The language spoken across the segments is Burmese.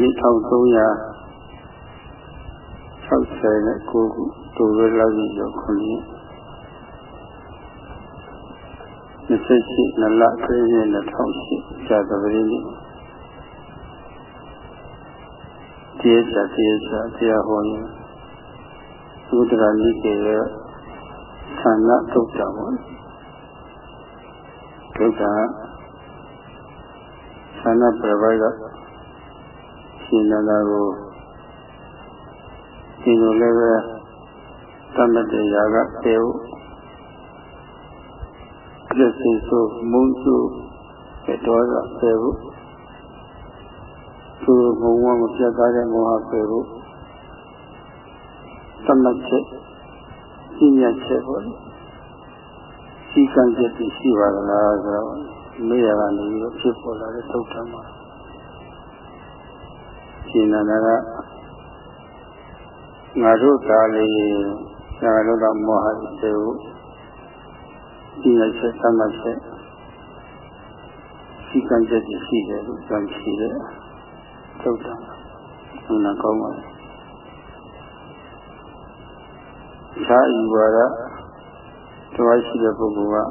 ဒီ1300 60နဲ့9ခုတူရလာပြီရောခုနှစ်28နလခရစ်နှစ်2008ဇာတပရိနိတရားချာတရားချာတရားဟောရင်သုဒ္ဓရာနိကေရဲ့ဌာနတုတ်တာပေါ့တုတ်တာဌာနပြပိုက်က ရှင်နန္ဒကိုဒီလိုလည်းပဲတမတ်တရားကတေဟုပြည့်စုံဆိုမုန်းစုတော်ကတေဟုသူဘုံဝမပြတ်သားတဲ့မောဟပေဟုတမတ်ချက်ရှိမြတ်ချက်ပေါ့လေရှိကံချက်ရှိပါသလားဆိုတော့မေရကနေပြီးဖြစ်ပေါ်လာတဲ့သုတ်ထမှာ ရှင်နန္ဒကငါတို့သားလေးငါတို့ကမောဟစေဟုဒီရချက်သမတ်ချက်ရှိကံချက်ရှိတယ်လို့ကြံရှိတယ်ထုတ်တာဘုရားကောင်းပါလေသာဤဝါဒတော်ရှိတဲ့ပုဂ္ဂိုလ်က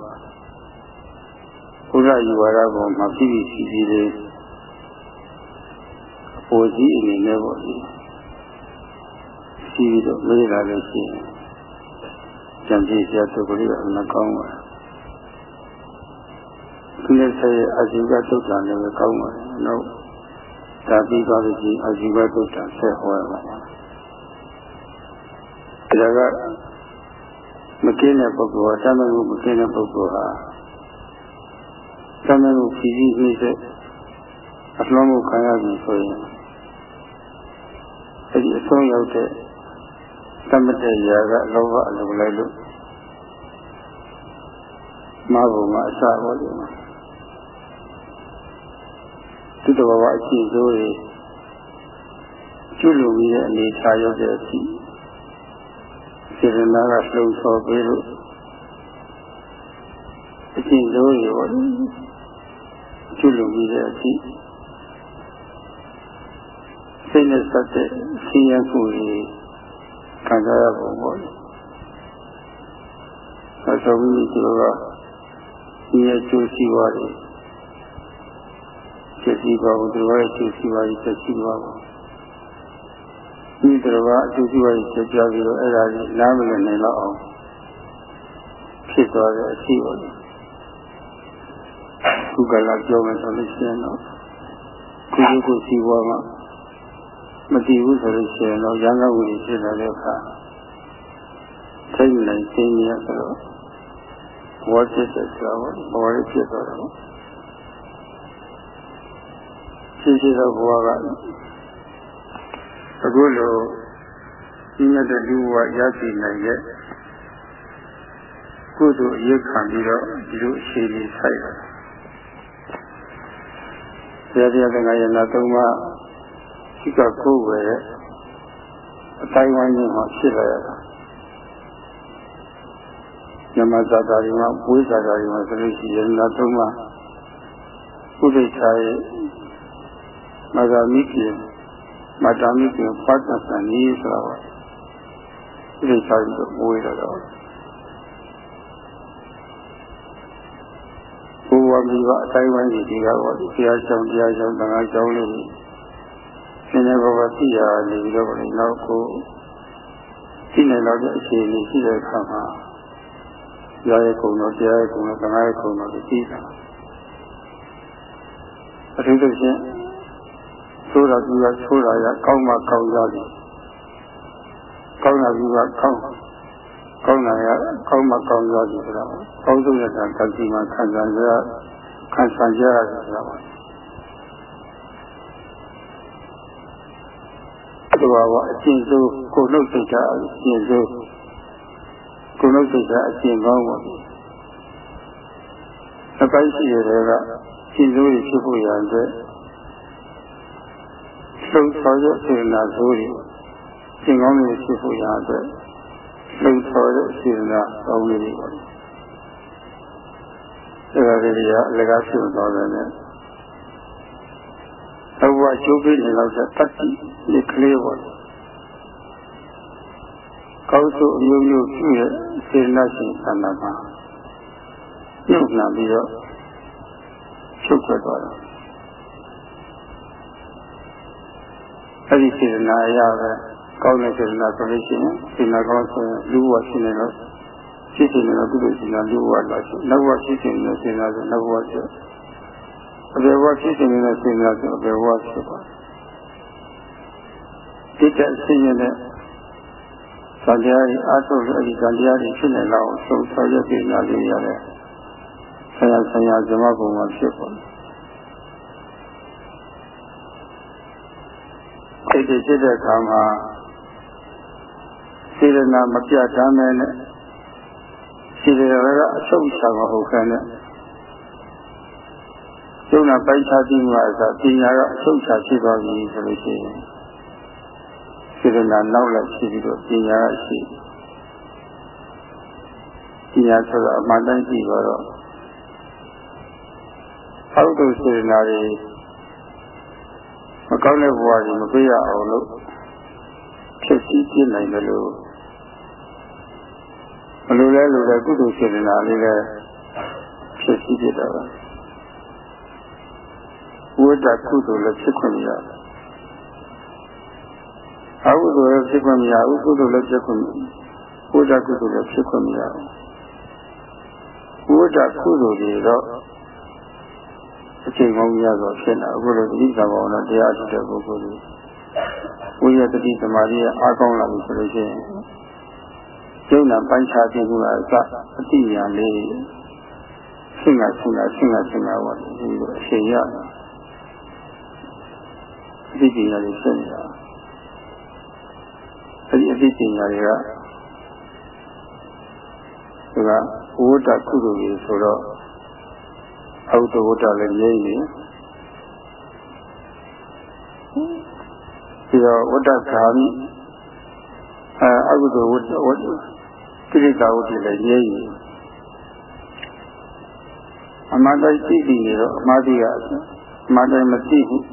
ဘုရားဤဝါဒပေါ်မှာပြည့်ပြည့်စည်စည်လေး အပေါ်ကြီးအနေနဲ့ပေါ့လေရှိပြီးတော့မေးလာလို့ရှိရင်ကြံပြည့်စရာသူကလေးကအမှကောင်းပါဒီနေ့ဆက်ရဲ့အဇိကတုတ်တန်လည်းကောင်းပါတယ်နောက်ဒါပြီးသွားလို့ရှိရင်အဇိကတုတ်တန်ဆက်ဟောရပါမယ်ဒါကမကင်းတဲ့ပုဂ္ဂိုလ်ဟာတမန်မှုမကင်းတဲ့ပုဂ္ဂိုလ်ဟာတမန်မှုဖြည်းဖြည်းဖြည်းအလွန်မှုခံရပြီဆိုရင်အဲဒီအ ဆုံးရောက်တဲ့သမတေရာကလောဘအလိုလိုက်လို့မဘုံမှာအစပေါ်တယ်သူတော်ဘာအရှိစိုးတွေကျွလူပြီးတဲ့အနေထားရောက်တဲ့အထိစေရနာကလှုံ့ဆော်ပေးလို့အရှိစိုးတွေပေါ့ကျွလူပြီးတဲ့အထိ စိတ်နဲ့ဆက်တဲ့ဆင်းရဲမှုတွေခံစားရပုံပေါ့လေ။အဲဆိုပြီးဒီလိုကဒီရဲ့ကျိုးစီးပွားတွေကျိုးစီးပွားကိုဒီလိုရဲ့ကျိုးစီးပွားကြီးကျိုးစီးပွားကိုဒီတော်ကအကျိုးစီးပွားကြီးကျပြပြီးတော့အဲ့ဒါကြီးနားမလည်နိုင်တော့အောင်ဖြစ်သွားတဲ့အစီပေါ့လေ။ခုကလာပြောမယ်ဆိုလို့ရှိရင်တော့ဒီလိုကိုစီးပွားမှာ မတည်ဘူးဆိုလို့ရှိရင်တော့ရံကဝိဖြစ်လာတဲ့အခါသိနိုင်သိနေရဆိုတော့ဘောဖြစ်တဲ့ကြောင့်ဘောရဖြစ်သွားတယ်ရှိရှိသောဘဝကအခုလိုဒီမြတ်တဲ့လူဘဝရရှိနိုင်ရဲ့ကုသိုလ်အရေးခံပြီးတော့ဒီလိုအခြေအနေဆိုင်တယ်ဆရာတရားသင်္ဃာယနာသုံးပါး ရှိကကိုယ်ပဲအတိုင်းဝိုင်းကြီးမှာဖြစ်လာရတာညမဇာတာတွေမှာပွေးဇာတာတွေမှာဆိုလို့ရှိရင်နောက်သုံးပါဥဒိဋ္ဌာရဲ့မဂာမိကေမတာမိကေပတ်သက်တဲ့နည်းဆိုတော့ဥဒိဋ္ဌာကြီးကိုပွေးတော့ဘုရားမိဘအတိုင်းဝိုင်းကြီးတွေကဟောဒီဆရာကျောင်းတရားကျောင်းတန်ခါကျောင်းလေးတွေ နည်းနည်းပါးပါးသိရနေပြီးတော့လည်းနောက်ကိုသိနေတော့တဲ့အခြေအနေရှိတဲ့အခါမှာရာရဲ့ကုံတော်တရားရဲ့ကုံတော်သံဃာရဲ့ကုံတော်ကိုသိတာအထူးသဖြင့်သိုးတော်ကြီးကသိုးတော်ရကောင်းမှကောင်းကြတယ်ကောင်းတာကြီးကကောင်းကောင်းတာရကောင်းမှကောင်းကြတယ်ဆိုတော့ကောင်းဆုံးတဲ့တန်တိမှာခံစားရခံစားရရတယ်ဆိုတော့ သဘာဝအကျင့်ဆုံးကိုနှုတ်စိတ်ဓာတ်အကျင့်ဆုံးကိုနှုတ်စိတ်ဓာတ်အကျင့်ကောင်းပါအပိုင်းရှိရတဲ့ကကျင့်စိုးရဖြစ်ဖို့ရတဲ့လုံဆော်ရစေနာစိုးရကျင့်ကောင်းတွေဖြစ်ဖို့ရတဲ့လုံဆော်ရစေနာကောင်းတွေပါဒါကလေးကအလကားဖြစ်သွားတယ် နဲ့ဘဝကျိုးပေးနေတော့တတ္တိဒီကလေးပေါ့ကောင်းစုအမျိုးမျိုးပြုရဲ့စေနာရှင်ဆန္ဒမှာပြုတ်လာပြီးတော့ချုပ်ထွက်သွားတယ်အဲ့ဒီစေနာအရာပဲကောင်းတဲ့စေနာဆိုလို့ရှိရင်စေနာကောင်းဆိုရင်လူဘဝရှိနေတော့ဖြစ်နေတော့ကုသိုလ်စေနာလူဘဝလာရှိနောက်ဘဝဖြစ်နေတဲ့စေနာဆိုနောက်ဘဝဖြစ် အပေဘဝဖြစ်နေတဲ့စေနာဆိုအပေဘဝဖြစ်သွားတိတ္တဆင်းရဲတဲ့သံတရားကြီးအားထုတ်လို့အဲဒီသံတရားကြီးဖြစ်နေလောက်ဆုံးဆောရပြနာလေးရတယ်ဆရာဆရာဇမဘုံမှာဖြစ်ပေါ်အဲ့ဒီဖြစ်တဲ့အခါမှာစေရနာမပြတ်တမ်းမဲ့နဲ့စေရနာကအဆုတ်ချမဟုတ်ခဲနဲ့ ကျုံနာပိုက်ချပြီးမှအစားပညာကအဆုတ်ချဖြစ်သွားပြီဆိုလို့ရှိရင်စေတနာနောက်လိုက်ရှိပြီးတော့ပညာကရှိပညာဆိုတာအမှန်တမ်းကြည့်တော့အောက်တုစေတနာတွေမကောင်းတဲ့ဘဝတွေမပေးရအောင်လို့ဖြစ်စီပြနိုင်တယ်လို့မလိုလဲလိုလဲကုသိုလ်စေတနာလေးလည်းဖြစ်စီပြတာပါ ဝိတ္တကုသိုလ်လည်းဖြစ်ခွင့်ရတယ်အကုသိုလ်လည်းဖြစ်ခွင့်မရဘူးကုသိုလ်လည်းဖြစ်ခွင့်ဘုဒ္ဓကုသိုလ်လည်းဖြစ်ခွင့်မရဘူးဘုဒ္ဓကုသိုလ်တွေတော့အချိန်ကောင်းရတော့ဖြစ်လာအခုလိုဒီကံပေါ်တော့တရားထုတ်တဲ့ပုဂ္ဂိုလ်တွေဝိရတတိသမာဓိရဲ့အားကောင်းလာပြီဆိုလို့ရှိရင်ကျုံနာပိုင်းခြားခြင်းကအစအတိညာလေးဆင်ကဆင်ကဆင်ကဆင်ကပါဒီလိုအချိန်ရ အတိညာလေးဆင်နေတာအဲဒီအသိပညာတွေကသူကဝိတ္တကုသိုလ်ကြီးဆိုတော့အဝတ္တဝတ္တလည်းငြိမ့်နေပြီးတော့ဝတ္တခာမိအဲအကုသိုလ်ဝတ္တဝတ္တကိရိတာဝတ္တလည်းငြိမ့်နေအမှန်တိုင်းသိပြီးနေတော့အမှားကြီးကအမှန်တိုင်းမသိဘူး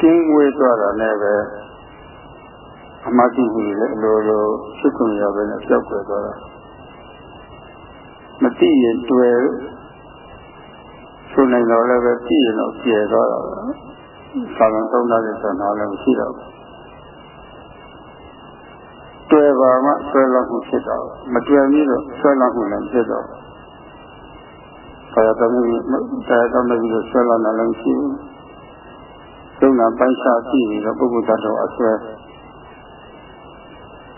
ကျင်းဝေးသွားတာလည်းပဲအမှတ်တည်မှုလည်းအလိုလိုဖြစ်ခွင့်ရပဲနဲ့ပြောက်ွယ်သွားတာမသိရင်တွေ့ဆိုနိုင်တော့လည်းပဲသိရင်တော့ကျေသွားတာသာမန်သုံးတာတဲ့ဆန္ဒလည်းမရှိတော့ဘူးတွေ့ပါမှဆွဲလောက်မှုဖြစ်တော့မတွေ့ပြီးတော့ဆွဲလောက်မှုလည်းဖြစ်တော့ဆရာတော်ကြီးတရားတော်ကြီးကိုဆွဲလောက်တာလည်းမရှိဘူး သုံးတာပိုင်းခြားကြည့်ပြီးတော့ပုဂ္ဂိုလ်တ attva အဆွဲ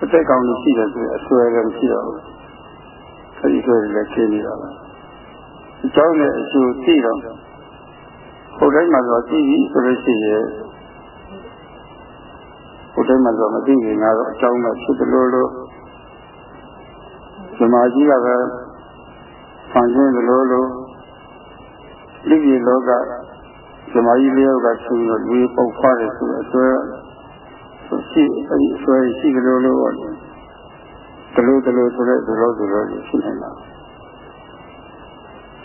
အသက်ကောင်းလို့ရှိတယ်ဆိုရင်အဆွဲလည်းမရှိတော့ဘူးအဲဒီဆွဲလည်းခင်းနေတာပါအကြောင်းနဲ့အကျိုးသိတော့ဟိုတိုင်းမှာဆိုသိပြီဆိုလို့ရှိရင်ဟိုတိုင်းမှာဆိုမသိရင်ငါတော့အကြောင်းနဲ့ဖြစ်တယ်လို့လို့ဇမာကြီးကပဲဆံရှင်းတယ်လို့လို့လိပြီလောက ဇမာကြီးလေးယောက်ကဆူလို့လူပုတ်ဖွားတယ်ဆိုအဆွဲရှိအဲဒီအစွဲရှိကြလို့လို့ပေါ့တလို့တလို့ဆိုတဲ့ဒီလိုဒီလိုရှိနေတာ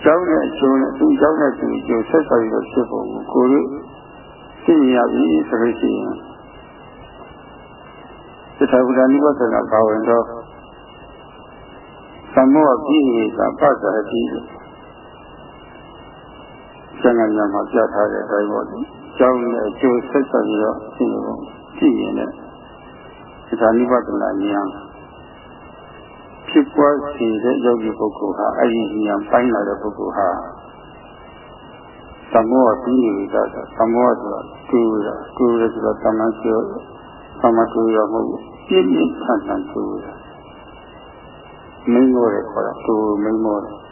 ကျောင်းနဲ့အကျိုးနဲ့သူ့ကျောင်းနဲ့သူ့အကျိုးဆက်ဆံပြီးတော့ဖြစ်ပုံကိုကိုယ်သိမြင်ရပြီဆိုလို့ရှိရင်သစ္စာဝိဒာနိဝသနာဘာဝင်တော့သမောပိဟိတာပသရတိ ကျန်ကညမှာပြထားတဲ့အတိုင်းပေါ့လေကျောင်းနဲ့အကျိုးဆက်ဆံပြီးတော့သိနေပုံကြည့်ရင်လည်းဒါနိဗ္ဗာန်ဉာဏ်ဖြစ်ပွားစေတဲ့ယောဂီပုဂ္ဂိုလ်ဟာအဲ့ဒီဉာဏ်ပိုင်းလာတဲ့ပုဂ္ဂိုလ်ဟာသမောပြီးနေတာသမောဆိုတာတူရတူရဆိုတော့တမန်ကျော်သမတူရမဟုတ်ပြင်းပြင်းထန်ထန်တူရမင်းမောတယ်ခေါ်တာတူမင်းမောတ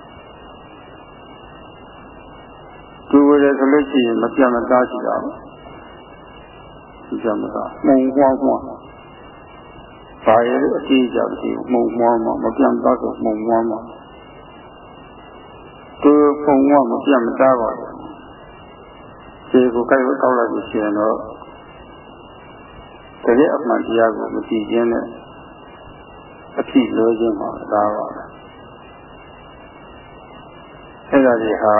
ယ်တူရတယ်ဆိုလို့ရှိရင်မပြတ်မသားရှိတာဘူးကြမတာမှုံမွားမွားဘာရဲ့အတိအကျမသိဘူးမှုံမွားမွားမပြန်သားဆိုမှုံမွားမွားသူပုံမွားမပြန်မသားပါဘူးဒီကိုကြိုက်ကောက်လိုက်လို့ရှိရင်တော့တကယ်အမှန်တရားကိုမသိခြင်းနဲ့အဖြစ်လိုခြင်းမှာဒါပါပဲအဲ့ဒါတွေဟာ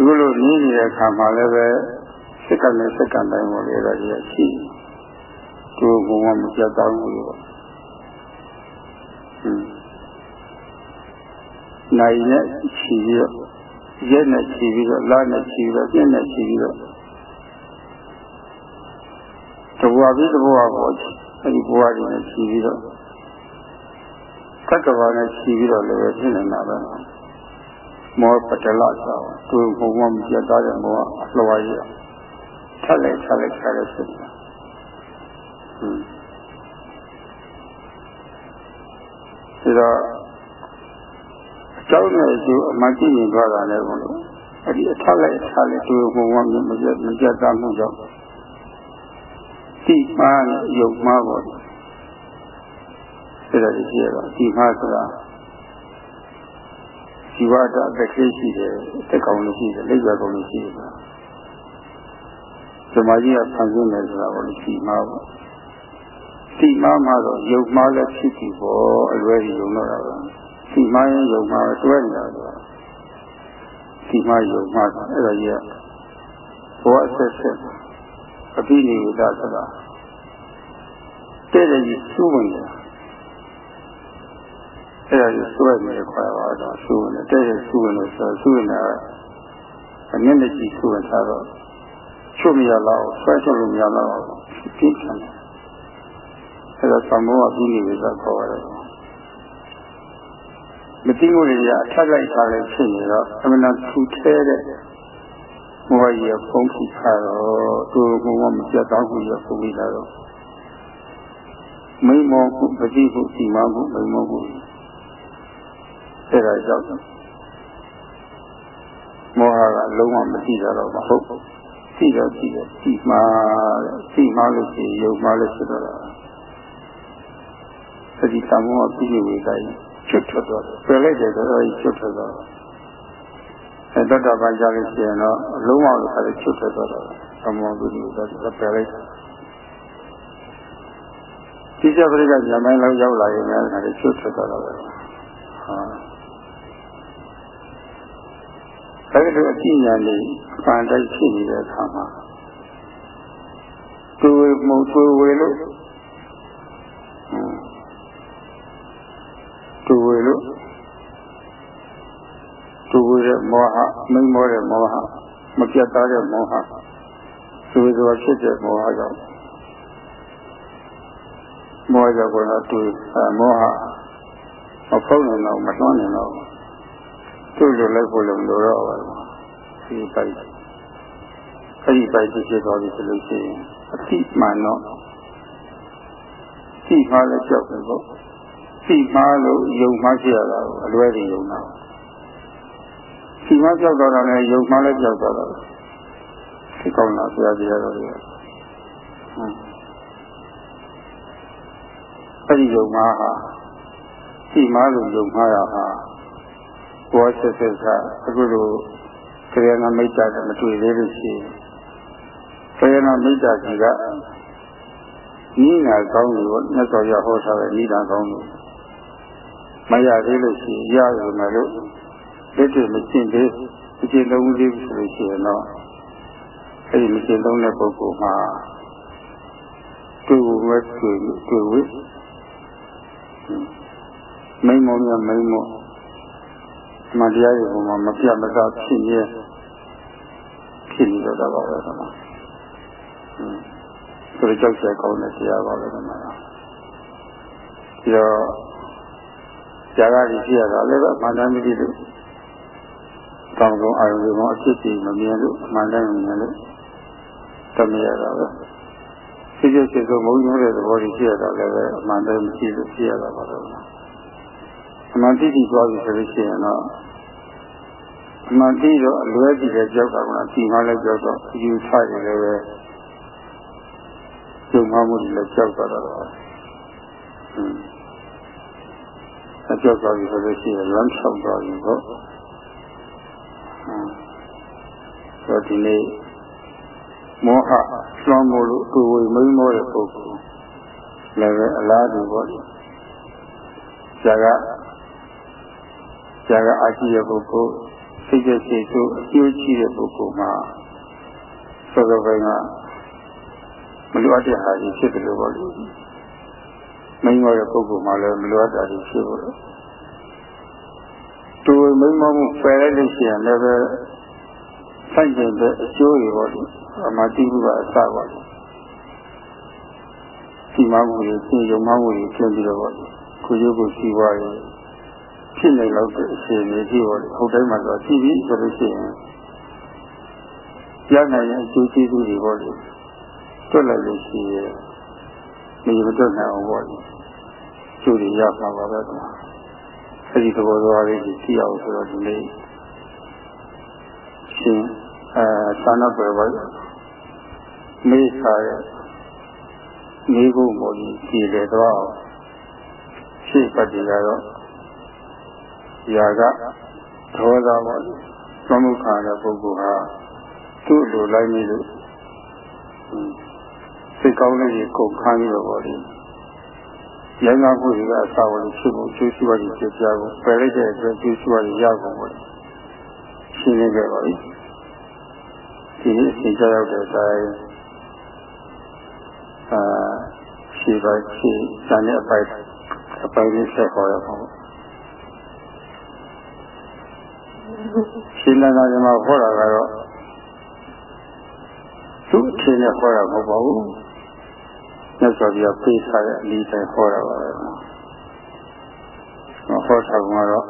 အခုလိုနည်းနေတဲ့အခါမှာလည်းပဲစက္ကန့်နဲ့စက္ကန့်တိုင်းပေါ်လေဒါကြီးရှိသူ့ဘုံမပြတ်သားဘူးလို့နိုင်နဲ့ချီပြီးတော့ရက်နဲ့ချီပြီးတော့လနဲ့ချီပြီးတော့ပြည့်နဲ့ချီပြီးတော့တဘွားပြီးတဘွားပေါ်အဲဒီဘွားတွေနဲ့ချီပြီးတော့သက္ကဝါနဲ့ချီပြီးတော့လည်းဖြစ်နေတာပဲ မောပတလသာသူဘုံမပြတ်သားတဲ့မောအလှဝါကြီးထက်လိုက်ထက်လိုက်ထက်လိုက်ဖြစ်နေတာဟွန်းဒါတော့ကျောင်းနဲ့ကျိုးအမှန်ကြည့်နေသွားတာလည်းဘုလို့အဲ့ဒီအထက်လိုက်အထက်လိုက်သူဘုံမမပြတ်မပြတ်သားမှုကြောင့်တိမာနဲ့ယုံမှားပေါ်တယ်ဒါလည်းကြည့်ရတော့ဒီမှာဆိုတာ ဇီဝတအသက်ကြီးရှိတယ်တက်ကောင်လို့ရှိတယ်လက်ရကောင်လို့ရှိတယ်သမာဓိကဆန်းစင်းတယ်ဆိုတာကိုဒီမှာပေါ့ဒီမှာမှတော့ယုံမှားလည်းဖြစ်ပြီပေါ့အလွယ်ကြီးယုံတော့တာပဲဒီမှာရင်ယုံမှာတွဲနေတာဆိုတာဒီမှာယုံမှာအဲ့ဒါကြီးကဘောအဆက်ဆက်အပိနိဝဒဆိုတာတဲ့တဲ့ကြီးစူးဝင်တယ် အဲ့ဒါကြီးစွဲနေခွာပါတော့စူးဝင်တယ်တဲ့တဲ့စူးဝင်လို့ဆိုစူးဝင်တာအနည်းနဲ့ကြီးစူးဝင်ထားတော့ချုပ်မရတော့ဆွဲချုပ်လို့မရတော့ပြင်းထန်တယ်အဲ့ဒါသံမောအပိနိဝဒခေါ်ရတယ်မသိမှုတွေကအထက်လိုက်ထားလဲဖြစ်နေတော့အမှန်တထူထဲတဲ့မောဟကြီးဖုံးဖိထားတော့သူကဘုံမပြတ်တော့ဘူးရဖုံးပြီးလာတော့မိမောမှုပတိမှုဒီမမှုမိမောမှု အဲ့ဒါကြောင့်မောဟကလုံးဝမသိကြတော့မဟုတ်သိတော့သိတယ်သိမှာသိမှာလို့ရှိရင်ယုံမှာလို့ဖြစ်တော့တာသတိတမောအပြည့်ဝေတိုင်းချွတ်ထွက်သွားတယ်ပယ်လိုက်တယ်ဆိုတော့ချွတ်ထွက်သွားတယ်အဲတတ္တပိုင်းကြလို့ရှိရင်တော့လုံးဝလို့ခါလေးချွတ်ထွက်သွားတယ်သမောပြည့်ဝေတော့ပယ်လိုက်တယ်ဒီကျပရိကညမိုင်းလောက်ရောက်လာရင်လည်းခါလေးချွတ်ထွက်သွားတော့တယ်ဟာ အဲဒီလိုအကြည့်ဉာဏ်လေးပန်တိုက်ဖြစ်နေတဲ့အခါမှာသူဝေမုံသူဝေလို့သူဝေလို့သူဝေတဲ့မောဟမိမောတဲ့မောဟမပြတ်သားတဲ့မောဟသူဝေဆိုတာဖြစ်တဲ့မောဟကြောင့်မောဟကြောင့်ကတော့သူမောဟမဖုံးနေတော့မလွှမ်းနေတော့ သူ့လိုလိုက်ဖို့လည်းမလိုတော့ပါဘူးဒီပိုက်အဲ့ဒီပိုက်ဖြစ်ဖြစ်သွားပြီဆိုလို့ရှိရင်အတိမှန်တော့သိမှလည်းကြောက်တယ်ပေါ့သိမှလို့ယုံမှဖြစ်ရတာကိုအလွဲတွေယုံတာသိမှကြောက်တော့တာလည်းယုံမှလည်းကြောက်တော့တာသိကောင်းတာဆရာကြီးရတော့တယ်အဲ့ဒီယုံမှဟာသိမှလို့ယုံမှရဟာ ဘောဆက်ဆက်ကအခုလိုခရဏမိတ်တာမတွေ့သေးလို့ရှိရင်ခရဏမိတ်တာကြီးကနိနာကောင်းလို့မြတ်စွာဘုရားဟောထားတဲ့နိဒာကောင်းလို့မရသေးလို့ရှိရင်ရရမယ်လို့လက်တွေ့မရှင်းသေးအကျဉ်းလုံးလေးဆိုလို့ရှိရင်တော့အဲ့ဒီမရှင်းလုံးတဲ့ပုဂ္ဂိုလ်မှာတွေ့ဝဲတွေ့တွေ့ဝဲမိမုံရမိမုံ မတရားရဲ့ဘုံမှာမပြတ်မသားဖြစ်နေဖြစ်နေတော့တာပါပဲကွာ။ဆိုတော့ကြောက်ကြကောင်းတဲ့တရားပါပဲကွာ။ဒီတော့ဇာကကြီးဖြစ်ရတာလည်းပဲအမှန်တမ်းမသိလို့တောင်းဆုံးအာရုံတွေမှာအဖြစ်စီမမြင်လို့အမှန်တမ်းမမြင်လို့တမရတာပဲ။ဖြစ်ဖြစ်ဖြစ်ဆိုမုန်းရတဲ့သဘောကြီးဖြစ်ရတာလည်းပဲအမှန်တမ်းမရှိလို့ဖြစ်ရတာပါပဲ။ အမှန်တိတိသွားပြီဆိုလို့ရှိရင်တော့အမှန်တိတော့အလွဲကြည့်တဲ့ကြောက်ကကဒီမှလည်းကြောက်တော့အယူဆရလည်းပဲကျုံမှမှုတွေလည်းကြောက်တော့တော့ဟွန်းအကြောက်သွားပြီဆိုလို့ရှိရင်လမ်းလျှောက်သွားပြီပေါ့ဟွန်းဆိုဒီနေ့မောဟလွှမ်းမိုးလို့ကိုယ်ဝေမိမ့်မောတဲ့ပုဂ္ဂိုလ်လည်းပဲအလားတူပေါ့ဇာက ဇာကအာရှိတဲ့ပုဂ္ဂိုလ်စိတ်ကြစိတ်ဆိုးအကျိုးရှိတဲ့ပုဂ္ဂိုလ်မှာစောစောပိုင်းကမလိုအပ်တဲ့ဟာကြီးဖြစ်တယ်လို့ပြောလို့မင်းရောတဲ့ပုဂ္ဂိုလ်မှလည်းမလိုအပ်တာကြီးဖြစ်လို့တူမိမမှုဖယ်လိုက်လို့ရှိရင်လည်းပဲဆိုင်ကျင်တဲ့အကျိုးတွေပေါ့လေအမှတိမှုကအစပါလေဒီမှမှုတွေသင်ယုံမှမှုတွေဖြစ်ပြီးတော့ပေါ့ခုရုပ်ကိုရှိသွားရင် ဖြစ်နေလို့တဲ့အခြေအနေကြီးပေါ့လေဟုတ်တိုင်းမှာတော့ရှိပြီဆိုလို့ရှိရင်ရနိုင်ရင်အကျိုးကျေးဇူးတွေပေါ့လေတွက်လိုက်လို့ရှိရင်မရမတွက်နိုင်အောင်ပေါ့လေကျိုးတွေရမှာပါပဲကွာအဲဒီသဘောသွားလေးကိုသိအောင်ဆိုတော့ဒီနေ့ရှင်အဲသာနာပွဲပါမေးစားရဲ့နေဖို့မို့ဒီကြည်လေတော့ရှေ့ပတ်ကြတော့ ຢာကဒေါသပေါ့သမုခါတဲ့ပုဂ္ဂိုလ်ဟာသူ့လိုလိုက်နေလို့စိတ်ကောင်းလေးကိုကုန်ခန်းပြီးတော့ပေါ့လေရိုင်းကားမှုတွေကအစာဝင်ဖြစ်ဖို့ကျိုးရှိပါလိမ့်ဖြစ်ကြဖို့ပယ်လိုက်တဲ့အတွက်ကျိုးရှိပါလိမ့်ရကုန်ပေါ့ရှင်းနေကြပါပြီဒီနေ့သင်ကြားရောက်တဲ့အတိုင်းအာရှိပါရှိစံတဲ့အပိုက်အပိုက်လေးဆက်ခေါ်ရပါဘူး ရှင်လန္ဒာကမှာခေါ်တာကတော့သူ့အချင်းနဲ့ခေါ်တာမဟုတ်ပါဘူးမြတ်စွာဘုရားပေးထားတဲ့အလေးတိုင်းခေါ်တာပါပဲမခေါ်တာကတော့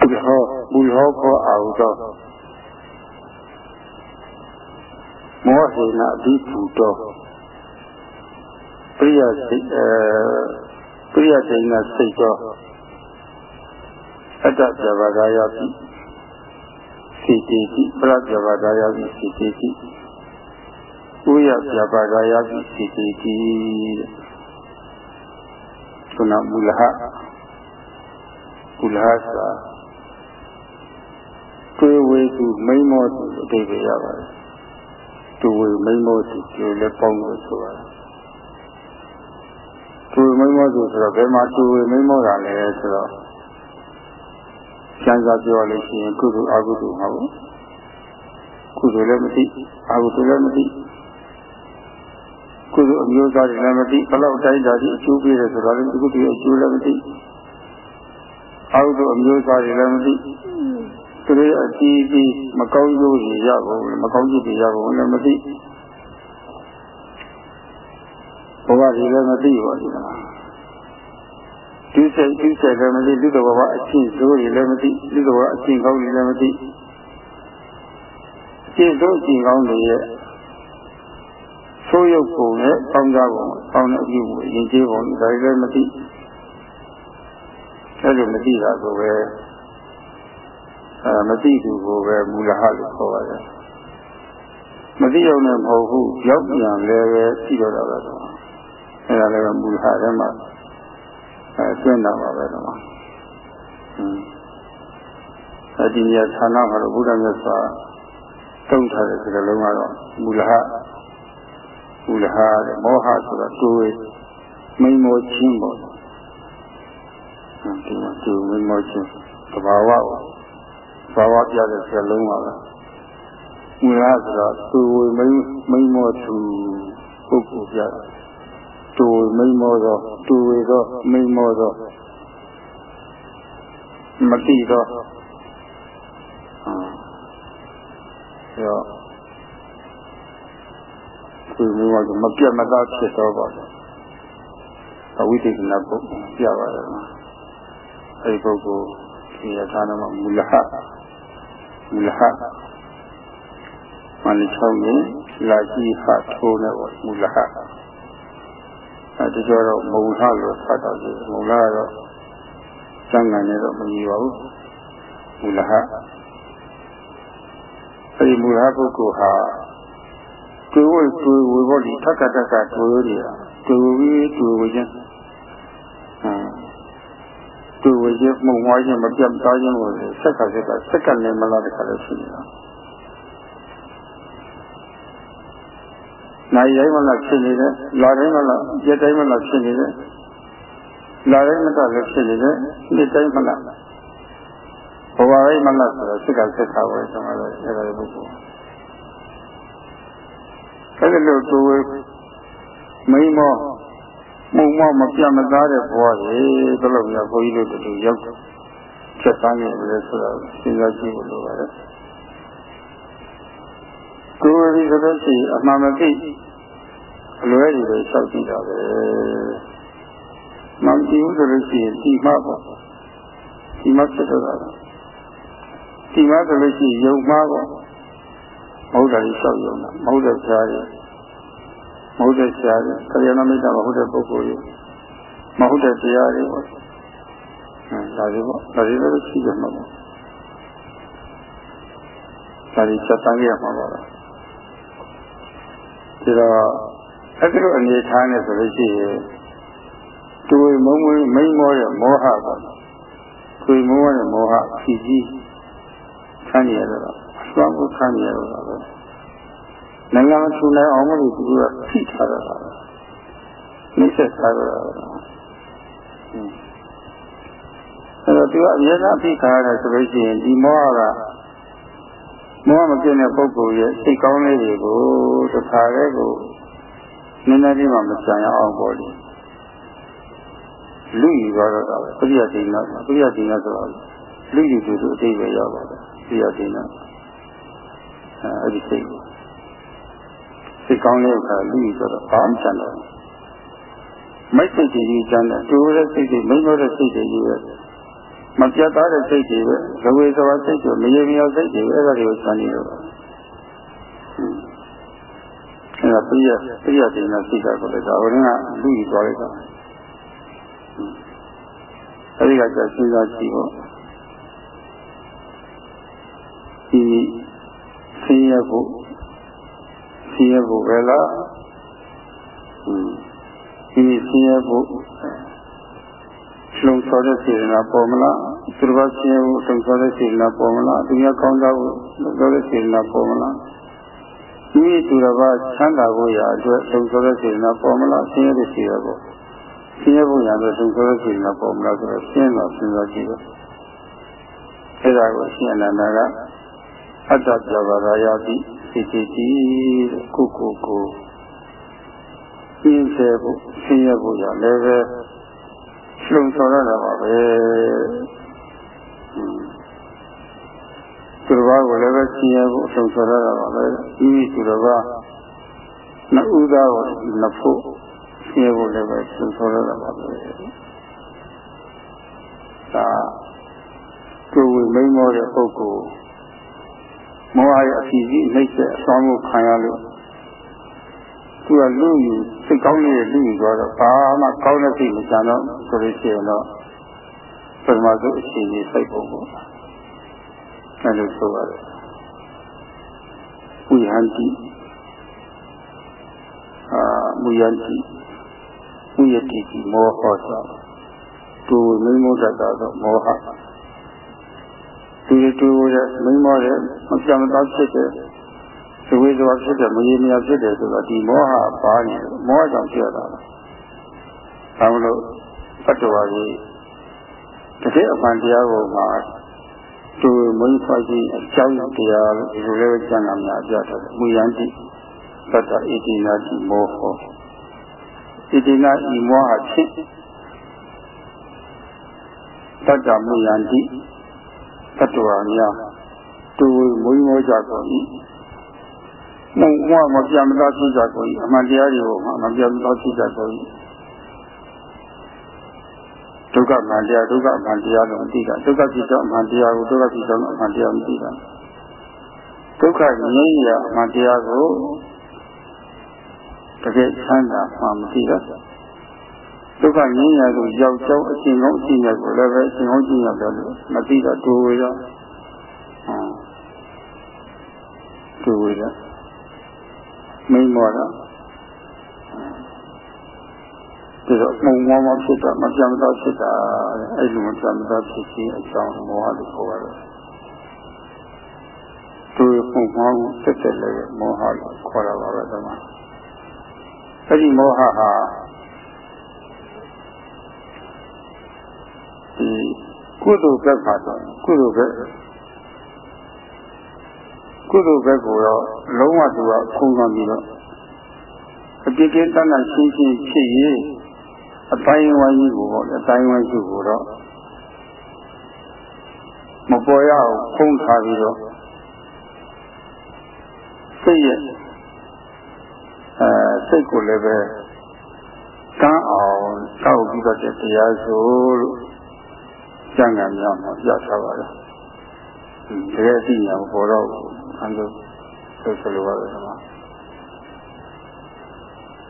ဒီဟောဘူဟောခေါ်အောင်တော့မောဟေနအဘိဓုတော်ပရိယစိတ်အဲ ပရိယဒိဏစိတ်တော်အတ္တဇဘာဂယပိစိတေတိပရဇဘာဂယပိစိတေတိဥယဇဘာဂယပိစိတေတိခုနမူလဟမူလဟစာတွေးဝေသူမိမ့်မောသူအတိတ်ရပါတယ်တူဝေမိမ့်မောသူကျိုးလည်းပေါင်းလို့ဆိုရတယ်တူဝေ မိမ့်မောသူဆိုတော့ဘယ်မှာတူဝေမိမ့်မောတာလဲဆိုတော့ကျမ်းစာပြောလို့ရှိရင်ကုသိုလ်အကုသိုလ်မဟုတ်ကုသိုလ်လည်းမသိအကုသိုလ်လည်းမသိကုသိုလ်အမျိုးသားတွေလည်းမသိဘလောက်တိုင်းတာဒီအကျိုးပေးတယ်ဆိုတော့လည်းကုသိုလ်ရဲ့အကျိုးလည်းမသိအကုသိုလ်အမျိုးသားတွေလည်းမသိသူတို့အကြည့်ပြီးမကောင်းကျိုးတွေရဖို့မကောင်းကျိုးတွေရဖို့လည်းမသိ ဘဝတွေလည်းမသိပါဘူးဒီစိတ်ဒီစိတ်လည်းမသိလူတော်ဘဝအချင်းစိုးတွေလည်းမသိလူတော်ဘဝအချင်းကောင်းတွေလည်းမသိအချင်းစိုးအချင်းကောင်းတွေရဲ့ဆိုးရုပ်ပုံနဲ့ကောင်းစားပုံကောင်းတဲ့အပြုကိုယဉ်ကျေးပုံဒါလည်းမသိအဲ့လိုမသိတာကိုပဲအဲမသိသူကိုပဲမူလဟလို့ခေါ်ပါတယ်မသိအောင်လည်းမဟုတ်ဘူးရောက်ပြန်လည်းပဲသိတော့တာပဲတော့ အဲဒါလည်းမူလဟထဲမှာအဲကျင့်တာပါပဲတော့အဲဒီနေရာဌာနမှာတော့ဘုရားမြတ်စွာတုံးထားတဲ့စကားလုံးကတော့မူလဟမူလဟတဲ့မောဟဆိုတာတွေးမိမောချင်းပေါ့ဒီမှာသူမိမောချင်းသဘာဝကိုဘာဝပြတဲ့စကားလုံးပါပဲမူလဆိုတော့သူဝေမိမိမောသူပုဂ္ဂိုလ်ပြတ ယ်သူဝေမိမောသောသူဝေသောမိမောသောမတိသောရောသူမိမောဆိုမပြတ်မသားဖြစ်သောပါအဝိသေကနာပုဂ္ဂိုလ်ပြပါတယ်အဲဒီပုဂ္ဂိုလ်ဒီရထာနမမူလဟမူလဟမနိချောင်းရင်လာကြည့်ဟာထိုးနေပေါ့မူလဟ အဲဒီကြောတော့မူလလို့ဖတ်တော့ဒီမူလကတော့စံငံနဲ့တော့မကြီးပါဘူးမူလဟအဲဒီမူလပုဂ္ဂိုလ်ဟာတွေ့ဝတွေ့ဝဘောဒီထက်ကတက်ကတွေ့ရတွေ့ပြီးတွေ့ဝချင်းသူဝေရမှုံဝါးခြင်းမပြတ်သားခြင်းကိုစက်ကစက်ကစက်ကလည်းမလားတခါလို့ရှိနေတာ နိုင်တိုင်းမလားဖြစ်နေတယ်လာတိုင်းမလားရက်တိုင်းမလားဖြစ်နေတယ်လာတိုင်းမတလည်းဖြစ်နေတယ်နှစ်တိုင်းမလားဘဝတိုင်းမလားဆိုတော့စိတ်ကစိတ်ခါပဲကျွန်တော်လည်းအဲ့ဒါပုဂ္ဂိုလ်အဲ့ဒီလိုသူမိမောမှုမောမပြတ်မသားတဲ့ဘဝကြီးဘယ်လိုမျိုးဘုန်းကြီးတို့တူရောက်ချက်သားနေတယ်ဆိုတော့စဉ်းစားကြည့်ဖို့လိုပါတယ် ကိုယ်ဒီဆိုတော့ရှိအမှန်မသိအလွဲတွေပဲစောက်ကြည့်တာပဲမှန်ကြည့်ဦးဆိုလို့ရှိရင်ဒီမှပေါ့ဒီမှဖြစ်တော့တာဒီမှဆိုလို့ရှိရင်ယုံမှားပေါ့မဟုတ်တာကြီးစောက်ယုံတာမဟုတ်တဲ့ဆရာကြီးမဟုတ်တဲ့ဆရာကြီးခရယနာမိတ်တာမဟုတ်တဲ့ပုဂ္ဂိုလ်ကြီးမဟုတ်တဲ့တရားတွေပေါ့အဲဒါတွေပေါ့ဒါတွေလည်းရှိကြမှာပေါ့ဒါတွေစက်တန်းရမှာပါလား ဒီတော့အဲ့ဒီလိုအနေထားနဲ့ဆိုလို့ရှိရင်တွေမုံမွေးမိန်မောတဲ့မောဟပေါ့တွေမောတဲ့မောဟဖြစ်ကြီးဆန်းရတော့အစွမ်းကိုဆန်းရတော့ပဲနိုင်ငံမထူနိုင်အောင်လို့သူကဖိထားတာပါနှိစ္စထားတာပါအဲ့တော့သူကအများအားဖိထားရတယ်ဆိုလို့ရှိရင်ဒီမောဟက မောဟမကျတဲ့ပုဂ္ဂိုလ်ရဲ့စိတ်ကောင်းလေးတွေကိုတစ်ခါတည်းကိုနည်းနည်းလေးမှမဆန်ရအောင်ပေါ့လေလူယူသွားတော့တာပဲပရိယတိနာပရိယတိနာဆိုတော့လူယူသူသူအတိတ်ပဲရောက်ပါတယ်ပရိယတိနာအဲအဲ့ဒီစိတ်ကိုစိတ်ကောင်းတဲ့အခါလူယူဆိုတော့ဘာမှဆန်တော့မိတ်စိတ်ကြီးကျန်တဲ့တူတဲ့စိတ်တွေမိမ့်လို့တဲ့စိတ်တွေကြီးပဲ မပြတ်သားတဲ့စိတ်တွေပဲဇဝေဇဝစိတ်တွေမရေမြောက်စိတ်တွေအဲ့ဒါတွေကိုဆန်နေတော့အဲ့ဒါပြည့်ပြည့်တင်တဲ့စိတ်ကလည်းဒါဝရင်းကလူကြီးသွားလိုက်တာအဲ့ဒီကကျစဉ်းစားကြည့်ဖို့ဒီဆင်းရဲဖို့ဆင်းရဲဖို့ပဲလားဒီဆင်းရဲဖို့လုံဆော်တဲ့စေနာပေါ်မလား သူတော်ဘာဆင်းရဲဖို့လုံဆော်တဲ့စေနာပေါ်မလားသူများကောင်းတာကိုလုံဆော်တဲ့စေနာပေါ်မလားဒီသူတော်ဘာချမ်းသာဖို့ရာအတွက်လုံဆော်တဲ့စေနာပေါ်မလားဆင်းရဲတဲ့စေရပေါ့ဆင်းရဲဖို့ရာအတွက်လုံဆော်တဲ့စေနာပေါ်မလားဆိုတော့ရှင်းတော့စဉ်းစားကြည့်တော့အဲဒါကိုရှင်းအနန္ဒကအတ္တပြဘာရာယတိစိတ်တည်ကိုကိုကိုပြင်းစေဖို့ဆင်းရဲဖို့ရလည်းပဲလုံဆောင်ရတာပါပဲ သူတော်ဘာကိုလည်းပဲဆင်းရဲဖို့လုံဆောင်ရတာပါပဲဒီသူတော်ဘာနှစ်ဦးသားကိုနှစ်ဖို့ဆင်းရဲဖို့လည်းပဲလုံဆောင်ရတာပါပဲဒါကိုယ်ဝိမိန်မောတဲ့ပုဂ္ဂိုလ်မောဟရဲ့အစီအစီနှိမ့်ဆက်အစွမ်းမှုခံရလို့သူကလူယူစိတ်ကောင်းနေတဲ့လူယူသွားတော့ဘာမှကောင်းတဲ့စိတ်မကြံတော့ဆိုလို့ရှိရင်တော့ ပထမဆုံးအချိန်ကြီးစိတ်ပုံပေါ့အဲလိုဆိုပါတယ်ဝိဟန္တိအာမူယန္တိဝိယတိမောဟောသောသူမိမုဒ္ဒတာသောမောဟတူတူရဲ့မိမောတဲ့မပြတ်မသားဖြစ်တဲ့သဝေဇဝဖြစ်တဲ့မရေမရဖြစ်တဲ့ဆိုတော့ဒီမောဟပါနေတယ်မောဟကြောင့်ဖြစ်တာဒါမလို့တတ္တဝါကြီး တကယ်အမှန်တရားကိုမှသူမင်းဖွားခြင်းအကြောင်းတရားလို့ဒီလိုလေးကျမ်းဂန်များပြထားတယ်မူယန္တိသတ္တဣတိနာတိမောဟဣတိနာဤမောဟဖြင့်တတ္တမူယန္တိတတ္တဝါများတူမွေးမောကြကုန်၏။မှုဝမပြမသားဖြစ်ကြကုန်၏အမှန်တရားတွေကိုမပြမသားဖြစ်ကြကုန်၏ ဒုက္ခမှန်တရားဒုက္ခမှန်တရားလို့အတိကဒုက္ခဖြစ်ကြောင်းမှန်တရားကိုဒုက္ခဖြစ်ကြောင်းမှန်တရားမသိတာဒုက္ခငြိမ်းရာမှန်တရားကိုတကယ်ချမ်းသာမှမသိတာဒုက္ခငြိမ်းရာကိုရောက်ကြောင်းအရှင်ကောင်းအရှင်မြတ်ကိုလည်းပဲအရှင်ကောင်းအရှင်မြတ်တယ်လို့မသိတာတူရဟုတ်တူရမိမောတာ ဒီတော့မုံမောမဖြစ်တာမပြတ်မသားဖြစ်တာအဲ့လိုမပြတ်မသားဖြစ်ခြင်းအကြောင်းမောဟလို့ခေါ်ရတယ်သူပုံမောကိုဆက်ဆက်လည်းမောဟလို့ခေါ်ရပါပဲဒီမှာအဲ့ဒီမောဟဟာကုသိုလ်ဘက်ပါတော့ကုသိုလ်ဘက်ကုသိုလ်ဘက်ကိုတော့လုံးဝသူကခုံသွားပြီးတော့အပြစ်ကင်းတတ်တာရှင်းရှင်းဖြစ်ရေး အတိုင်းဝိုင်းကြီးကိုပေါ့အတိုင်းဝိုင်းစုကိုတော့မပေါ်ရအောင်ဖုံးထားပြီးတော့စိတ်ရဲ့အဲစိတ်ကိုလည်းပဲကမ်းအောင်တောက်ပြီးတော့တရားဆိုလို့ကျန်ကံများမှာပြထားပါတယ်။တကယ်အသိဉာဏ်ပေါ်တော့အန်လို့ဆိုဆိုလိုပါတယ်ကွာ။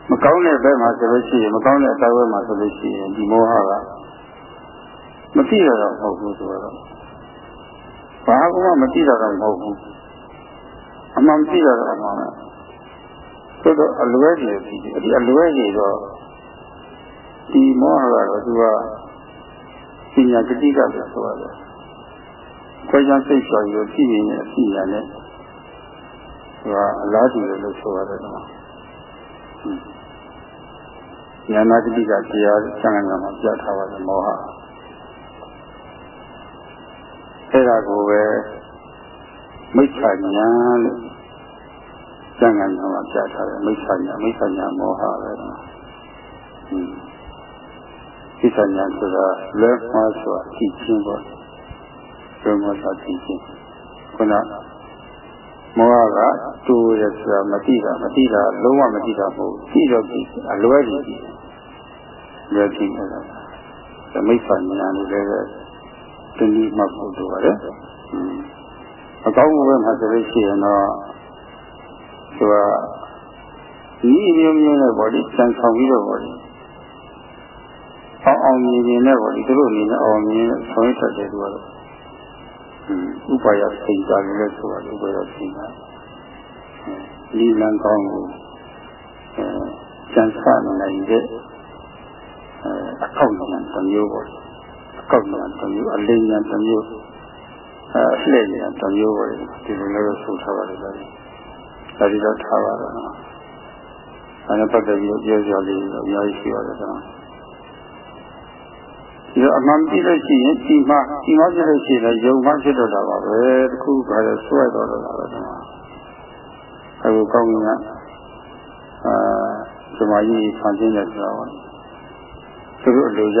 မကောင်းတဲ့ဘက်မှာဆိုလို့ရှိရင်မကောင်းတဲ့အတိုင်းဘက်မှာဆိုလို့ရှိရင်ဒီမောဟကမသိရတော့မဟုတ်ဘူးဆိုတော့ဘာကမှမသိတာတော့မဟုတ်ဘူး။အမှန်သိတာတော့အမှန်ပဲ။ဆိုတော့အလွဲကြီးပြီ။ဒီအလွဲကြီးတော့ဒီမောဟကတော့သူကပညာတတိကပဲဆိုရတယ်။ခွဲခြားစိတ်ဆိုပြီးသိနေတဲ့အသိဉာဏ်နဲ့သူကအလားတူတယ်လို့ဆိုရတယ်ကွာ။ ဉာဏတတိကတရားဆံဃာမှာပြထားပါတယ်မောဟ။အဲ့ဒါကိုပဲမိစ္ဆာဉာဏ်လို့ဆံဃာမှာပြထားတယ်မိစ္ဆာဉာဏ်မိစ္ဆာဉာဏ်မောဟပဲကွာ။ဟင်းသိက္ခာညာဆိုတာလွဲမှားဆိုတာသိချင်းပေါ့လွဲမှားဆိုတာသိချင်းခုန မောဟကတူရဆိုတာမသိတာမသိတာလုံးဝမသိတာမဟုတ်သိတော့သိအလွဲကြီးသိလွဲသိနေတာသမိတ်္ဖာညာလို့လည်းတနည်းမှတ်ဖို့လိုပါတယ်အကောင်းဘက်မှာဆိုလို့ရှိရင်တော့သူကဤမျိုးမျိုးနဲ့ပေါ့ဒီစံဆောင်ပြီးတော့ပေါ့ဒီအောင်အောင်မြင်မြင်နဲ့ပေါ့ဒီတို့အနေနဲ့အောင်မြင်ဆောင်ရွက်တတ်တယ်သူကတော့ ဥပယစိတ်ဓာတ်လည်းဆိုရတယ်ဥပယစိတ်ဓာတ်ဒီလံကောင်းကိုအဲစံစနိုင်တဲ့အကောက်ဉာဏ်တစ်မျိုးပေါ့အကောက်ဉာဏ်တစ်မျိုးအလေးဉာဏ်တစ်မျိုးအဲအလှည့်ဉာဏ်တစ်မျိုးပေါ့ဒီလိုလည်းဆိုထားပါတယ်ဒါဒီတော့ထားပါတော့အဲဒါပတ်သက်ပြီးပြောကြလေးအများကြီးရှိပါတယ်ကွာ ဒီတော့အမှန်ကြည့်လို့ရှိရင်ဒီမှာဒီမှာကြည့်လို့ရှိရင်ယုံမှဖြစ်တော့တာပါပဲတခုကလည်းဆွဲတော့တာပဲဒီမှာအခုကောင်းကင်ကအာဒီမှာကြီးဖန်ဆင်းတဲ့ဆိုတာပါသူတို့အလိုရ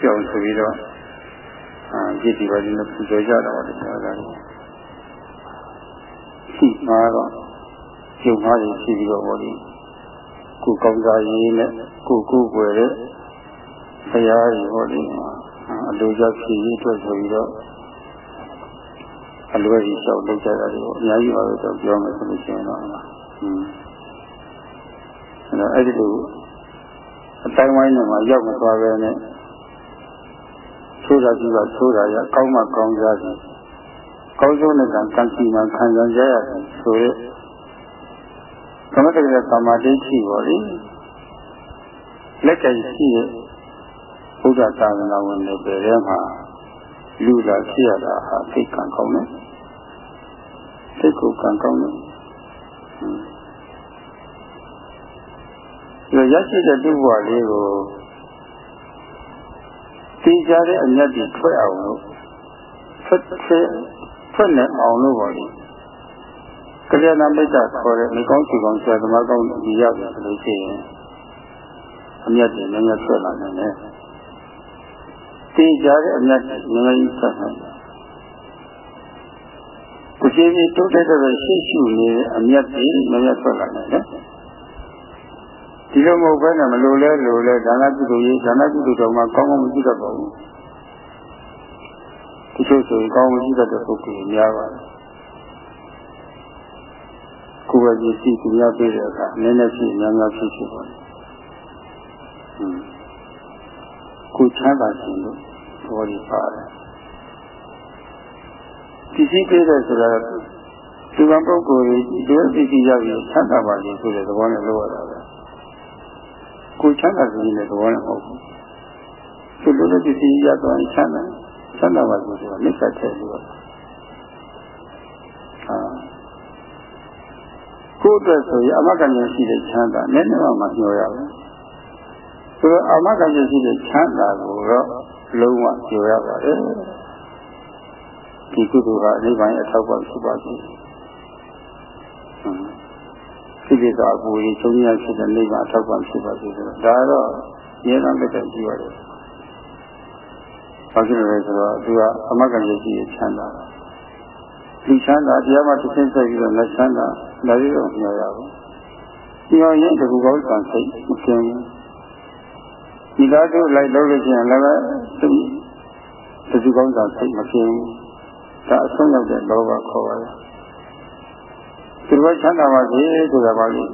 ပြောင်းဆိုပြီးတော့အာကြည့်ဒီပါဒီနဲ့ပူဇော်ကြတာပါဒီကလည်းရှိမှာတော့ယုံမှရရှိပြီးတော့ဘောဒီကိုကောင်းစားရေးနဲ့ကိုကိုွယ်တဲ့ ဘုရားကြီးဟောဒီမှာအလိုကျဖြစ်ရေးအတွက်ဆိုပြီးတော့အလွယ်ကြီးလျှောက်လုပ်ကြတာတွေကိုအများကြီးပါပဲတော့ပြောမယ်ဆိုလို့ရှိရင်တော့ဟင်းအဲ့တော့အဲ့ဒီလိုအတိုင်းဝိုင်းနဲ့မှရောက်မသွားပဲနဲ့ဆိုတာကြီးကဆိုတာရကောင်းမှကောင်းကြတယ်ကောင်းဆုံးတဲ့ကံကံစီမံခံစားကြရတယ်ဆိုရဲသမထကသမာဓိရှိပါလေလက်ကင်ရှိတဲ့ ဘုရားသာသနာဝင်တွေပဲထဲမှာလူလာဖြစ်ရတာဟာသိကံကောင်းတယ်စိတ်ကိုကံကောင်းတယ်ဒီရရှိတဲ့ဒုဘဝလေးကိုသိကြတဲ့အမြတ်ကြီးထွက်အောင်လို့ထွက်ထွက်ထွက်နေအောင်လို့ပါလေကလျာဏမိတ်တာခေါ်တဲ့မိကောင်းချီကောင်းဆရာသမားကောင်းဒီရောက်ဆိုလို့ရှိရင်အမြတ်ကြီးလည်းလည်းထွက်လာနိုင်တယ် သိကြတဲ့အမြတ်ကြီးလည်းလည်းထွက်နိုင်တယ်ဒီကြီးကြီးတိုးတက်တဲ့ရှေ့ရှုနေတဲ့အမြတ်ကြီးလည်းလည်းထွက်လာနိုင်တယ်ဒီလိုမဟုတ်ဘဲနဲ့မလိုလဲလိုလဲဒါနကုသိုလ်ရေးဒါနကုသိုလ်တော်မှာကောင်းကောင်းမကြည့်တတ်ပါဘူးဒီလိုဆိုရင်ကောင်းမကြည့်တတ်တဲ့ပုဂ္ဂိုလ်များပါတယ်ကိုယ်ပဲကြည့်ကြည့်သူများပြေးတဲ့အခါနည်းနည်းဖြစ်များများဖြစ်ဖြစ်ပါဟွန်း ကိုချမ်းသာခြင်းလို့ဘောဒီပါတယ်ဒီကြည့်ပြေးတဲ့ဆိုတာဒီကပုဂ္ဂိုလ်ကြီးဒီအသိကြီးရောက်ရင်ချမ်းသာပါခြင်းဆိုတဲ့သဘောနဲ့လို့ရတာပဲကိုချမ်းသာခြင်းနဲ့သဘောနဲ့မဟုတ်ဘူးသူလိုလိုဒီစီရတော့ချမ်းသာချမ်းသာပါခြင်းဆိုတာမြတ်ဆက်တဲ့လို့အာကိုယ်အတွက်ဆိုရင်အမကဉ္ဇဉ်ရှိတဲ့ချမ်းသာနည်းနည်းမှမညှော်ရဘူး ဆိုတော့အမကဉ္ဇဉ်ရှိတဲ့ချမ်းသာကိုတော့လုံးဝကျော်ရပါတယ်ဒီကုသိုလ်ဟာအိဗံအထောက်ပံ့ရှိပါစေကိလေသာအပူကြီးချုပ်ရဖြစ်တဲ့နိဗ္ဗာန်အထောက်ပံ့ဖြစ်ပါစေဆိုတော့ဒါတော့ဉာဏ်နဲ့တက်ကြည့်ရတယ်ဘာဖြစ်လို့လဲဆိုတော့သူကအမဂ္ဂရရှိရချမ်းသာလူချမ်းသာတရားမှတစ်ဆင့်ဆက်ပြီးတော့လက်ချမ်းသာလည်းရတော့မျှော်ရဘူးမျှော်ရင်တကူကောင်းဆန်စိတ်မကင်းဘူး ဒီသားတို့လိုက်လို့လို့ရှိရင်လည်းစိတ်တကူကောင်းဆန်စိတ်မကင်းဘူးဒါအဆုံးရောက်တဲ့လောဘခေါ်ပါတယ်သူတို့ချမ်းသာပါစေဆိုတာပါလို့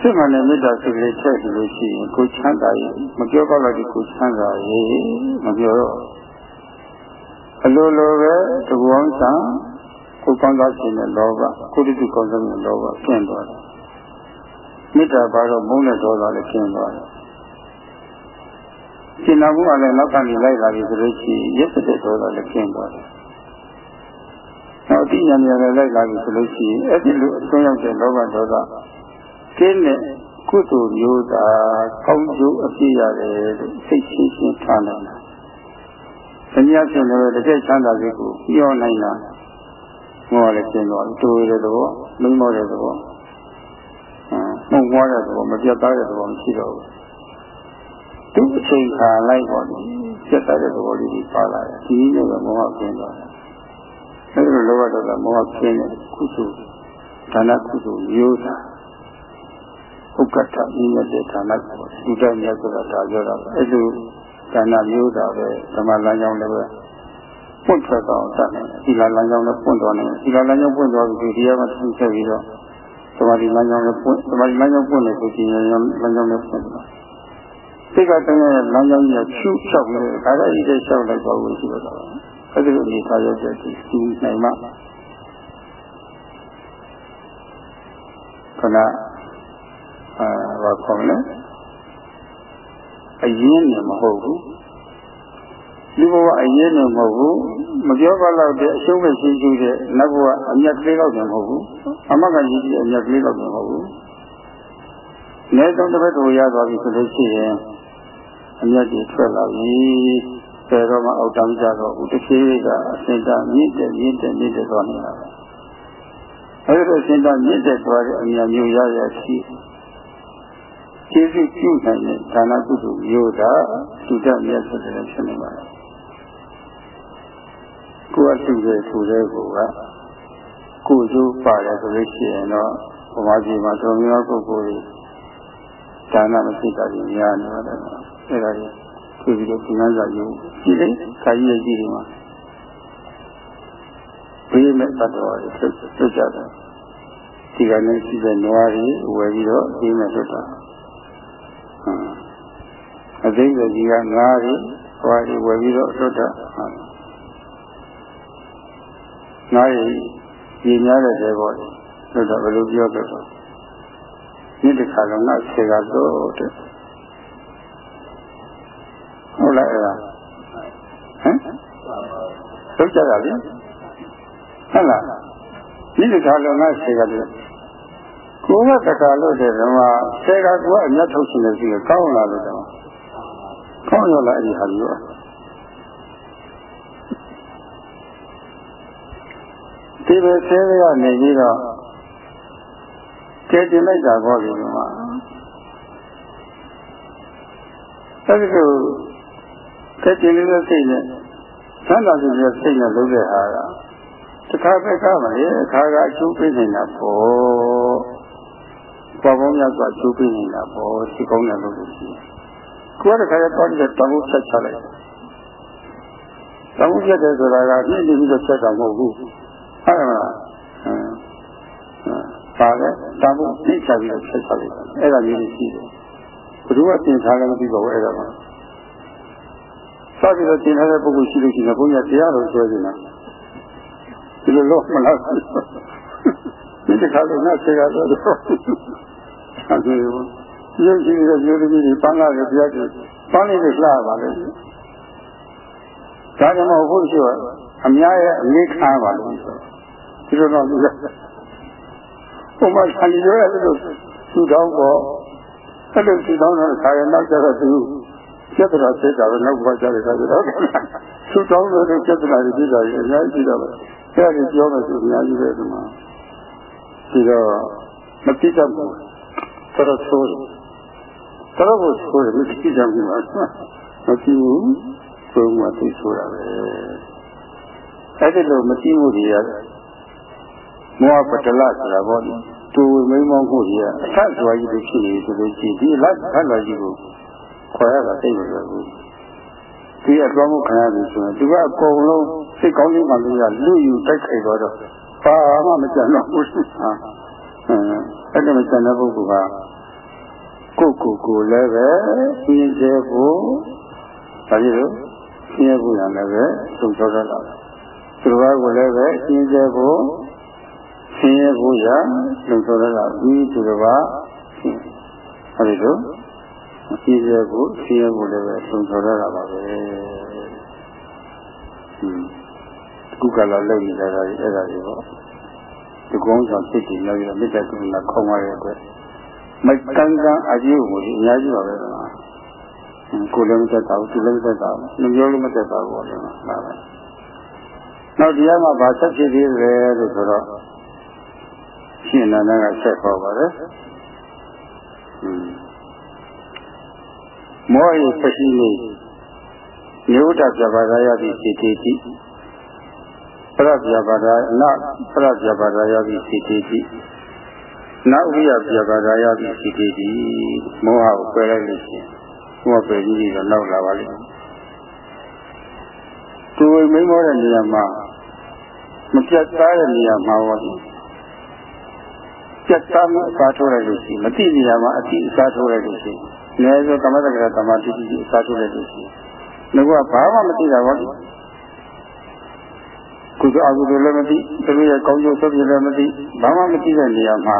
စိတ်မှလည်းမေတ္တာစိတ်ကလေးထည့်ပြီးလို့ရှိရင်ကိုချမ်းသာရင်မပြောတော့လို့ဒီကိုချမ်းသာရင်မပြောတော့အလိုလိုပဲတကူအောင်ဆံကိုကောင်းသားခြင်းနဲ့လောဘကိုတိတိကောင်းစားခြင်းလောဘကျင့်သွားတယ်မေတ္တာပါတော့မုန်းတဲ့ဒေါသလည်းကျင့်သွားတယ် ရှင်းနာမှုကလည်းနောက်ကနေလိုက်လာပြီဆိုလို့ရှိရင်ရက်တဲ့ဒေါသလည်းကျင့်သွားတယ်နောက်တိညာဉာဏ်လည်းလိုက်လာပြီဆိုလို့ရှိရင်အဲ့ဒီလိုအစွန်းရောက်တဲ့လောဘဒေါသကျင်းတဲ့ကုသိုလ်မျိုးသာကောင်းကျိုးအပြည့်ရတယ်လို့စိတ်ချင်းချင်းထားနိုင်တာ။ဆရာရှင်လည်းတစ်ချက်ချမ်းသာစိတ်ကိုပြောနိုင်တာ။မောလည်းကျင်းသွားပြီ။တိုးရတဲ့သဘော၊မိမောတဲ့သဘော။မှုံမွားတဲ့သဘောမပြတ်သားတဲ့သဘောမရှိတော့ဘူး။ သူ့အချိန်ခါလိုက်ပါလို့ပြတ်သားတဲ့သဘောလေးကြီးပါလာတယ်။ဒီနည်းနဲ့မောဟကျင်းသွားတယ်။အဲဒီလိုလောဘဒေါသမောဟကျင်းတဲ့ကုသိုလ်ဒါနကုသိုလ်မျိုးသာဥက္ကဋ္ဌမြင့်တဲ့ဌာနကိုသူတည်းမြတ်ဆိုတာဒါပြောတာပဲအဲ့လိုဌာနမျိုးတာပဲဓမ္မလမ်းကြောင်းလည်းပဲပွင့်ထွက်တော့တတ်တယ်ဒီလလမ်းကြောင်းလည်းပွင့်သွားတယ်ဒီလလမ်းကြောင်းပွင့်သွားပြီဒီရမှာသူဆက်ပြီးတော့သမာဓိလမ်းကြောင်းလည်းပွင့်သမာဓိလမ်းကြောင်းပွင့်လို့ဆိုရင်လမ်းကြောင်းလည်းပွင့်သွား စိတ်ကတည်းကလမ်းကြောင်းကြီးချူချောက်နေဒါကြကြီးတဲ့ချောက်လိုက်ပါလို့ရှိတော့အဲ့ဒီလိုအနေထားရတဲ့ဒီနိုင်မှခဏအာဘာခေါ်လဲအရင်နဲ့မဟုတ်ဘူးဒီဘဝအရင်နဲ့မဟုတ်ဘူးမပြောပါတော့တဲ့အရှုံးပဲရှိရှိတဲ့နောက်ဘဝအမြတ်ကလေးတော့မဟုတ်ဘူးအမကကြီးကြီးအမြတ်ကလေးတော့မဟုတ်ဘူးနေတော့တစ်ပတ်ကိုရသွားပြီဆိုလို့ရှိရင် အမြတ်ကြီးထွက်လာပြီဆယ်တော့မှအောက်တန်းကြတော့ဘူးတစ်ခေတ်ကအစင်တမြင့်တယ်မြင့်တယ်မြင့်တယ်သွားနေတာပဲအဲဒီလိုအစင်တမြင့်တယ်သွားတဲ့အမြတ်မျိုးရရရှိကျေးဇူးပြုနိုင်တဲ့ဒါနကုသိုလ်မျိုးသာသုတမြတ်ဆိုတဲ့ဖြစ်နေပါတယ်ကိုယ်အတူတဲ့ထူတဲ့ကိုကကိုယ်ကျိုးပါတယ်ဆိုလို့ရှိရင်တော့ဘုရားကြီးမှာတော်များပုဂ္ဂိုလ်တွေဒါနမရှိတာကြီးများနေတယ် အဲ့ဒါကြီးသူပြီးတော့ဒီနန်းစာယူကြည့်လေခါကြီးရဲ့ကြည့်ဒီမှာဘေးမဲ့တတ်တော်တွေထွက်ကြတယ်ဒီကနေ့ရှိတဲ့နွားတွေဝယ်ပြီးတော့ဘေးမဲ့ထွက်တာအသိဉာဏ်ကြီးကငါးရီဟွာရီဝယ်ပြီးတော့လွတ်တာငါးရီကြီးများတဲ့တဲ့ပေါ့လွတ်တော့ဘယ်လိုပြောတော့ဒီတစ်ခါတော့ငါဆယ်ကတော့တဲ့ ဟုတ်လားအဲ့ဒါဟမ်လွတ်ကြတာလေဟုတ်လားဒီတစ်ခါတော့ငါဆယ်ကတော့ကိုယ်ကတခါလို့တဲ့ဓမ္မဆယ်ကကိုယ်ကအမျက်ထုတ်ရှင်နေစီကောင်းလာလို့ဓမ္မကောင်းရလားအဲ့ဒီဟာမျိုးဒီပဲဆဲရနေပြီးတော့ကျဲတင်လိုက်တာပေါ့ဒီမှာအဲ့ဒီလို ကျဲတင်နေတဲ့စိတ်နဲ့သံသာစုရဲ့စိတ်နဲ့လုပ်တဲ့ဟာကတခါပဲကမလေအခါကအကျိုးပေးနေတာပေါ့ပေါ်ပေါင်းများစွာကျိုးပေးနေတာပေါ့ဒီကောင်းတယ်လို့ရှိရင်ကိုယ်ကခါရတော့တဲ့တောင်းဆက်ချလိုက်တောင်းဆက်တယ်ဆိုတာကပြည့်နေပြီးတော့ဆက်တာမဟုတ်ဘူးဟုတ်ကဲ့မလားပါတယ်တောင်းသိချပြီးတော့ဆက်ချလိုက်အဲ့ဒါမျိုးရှိတယ်ဘယ်သူကသင်ထားလဲမသိပါဘူးအဲ့ဒါက စပြီးတော့သင်ထားတဲ့ပုဂ္ဂိုလ်ရှိလို့ရှိရင်ဘုန်းကြီးတရားတော်ဆွဲနေတာဒီလိုလို့မလားဒီတစ်ခါလို့ငါဆေကတော့ဟုတ်ကဲ့ရုပ်ရှိတဲ့မျိုးသမီးတွေပန်းလာတယ်ပြတ်တယ်ပန်းလေးတွေလှပါလေဒါကြောင့်မို့ဘုရားအများရဲ့အလေးခံပါလို့ဒီလိုတော့ဒီလိုဘုမဆန်ရောအဲ့လိုသူတောင်းပေါ်အဲ့လိုသူတောင်းတော့ခါရနောက်ကျတော့သူ ပြဿနာဖြစ်တာပဲနောက်ဘဝကြတဲ့အခါကျတော့သူ့တောင်းလို့ပြဿနာတွေဖြစ်တာကြီးအများကြီးရှိတော့ပဲအဲ့ဒါကြီးပြောမယ်ဆိုအများကြီးပဲဒီမှာဒီတော့မတိတတ်ဘူးတော်တော်ဆိုးတယ်တော်တော်ကိုဆိုးတယ်မတိတတ်ဘူးမှာမတိဘူးဆိုမှသိဆိုတာပဲအဲ့ဒီလိုမတိမှုတွေရမောဟပတလဆိုတာပေါ့တူမိမောမှုတွေကအထက်စွာကြီးတွေဖြစ်နေဆိုလို့ရှိရင်ဒီလက်ဖတ်တော်ကြီးကို ခေါ်ရတာသိမလို့ဘူးဒီအတော်မှုခံရပြီဆိုရင်သူကအကုန်လုံးစိတ်ကောင်းခြင်းမှလို့ရလူယူတိုက်ခိုက်တော့တော့ဘာမှမကြံတော့ဘူးဟာအဲ့ဒါမကြံတဲ့ပုဂ္ဂိုလ်ကကိုကိုကိုလည်းပဲရှင်းစေဖို့ဒါကြည့်လို့ရှင်းဖို့ရလည်းပဲသုံးတော်ရတာသူတော်ကလည်းပဲရှင်းစေဖို့ရှင်းဖို့ရလုံတော်ရတာဒီသူတော်ကဟုတ်ပြီလို့ ရှင်းစေဖို့ရှင်းဖို့လည်းပဲသုံးတော်ရတာပါပဲခုကလာလောက်နေတာကအဲ့ဒါတွေပေါ့ဒီကုန်းဆောင်ဖြစ်တည်လို့ရမေတ္တာကရုဏာခေါင်းရတဲ့အတွက်မကန်းကန်းအကြီးကိုအများကြီးပါပဲကွာကိုလည်းမသက်တာဘူးသူလည်းမသက်တာဘူးနှမျိုးလည်းမသက်တာဘူးပေါ့လေဒါပဲနောက်တရားမှာဗာဆက်ဖြစ်သေးတယ်လို့ဆိုတော့ရှင်နန္ဒကဆက်ခေါ်ပါတယ် မောဟိပရှိနေမြို့တပြပါဒရတိစေတေတိပရပြပါဒနပရပြပါဒရတိစေတေတိနောက်ဝိယပြပါဒရတိစေတေတိမောဟကိုပယ်လိုက်လို့ရှိရင်မောဟပယ်ကြီးတော့နောက်လာပါလိမ့်မယ်သူဝိမိမောတဲ့နေရာမှာမပြတ်သားတဲ့နေရာမှာဟောဒီပြတ်သားမှုအစားထိုးလိုက်လို့ရှိရင်မတိနေရာမှာအတိအစားထိုးလိုက်လို့ရှိရင် နည်းဆိုကမ္မတက္ကရာတမတိတိအစားထိုးလိုက်လို့ရှိရင်ငါကဘာမှမသိတာပါဘူးကုသအကုသိုလ်လည်းမသိသူတို့ရဲ့ကောင်းကျိုးဆုပ်ပြလည်းမသိဘာမှမသိတဲ့နေရာမှာ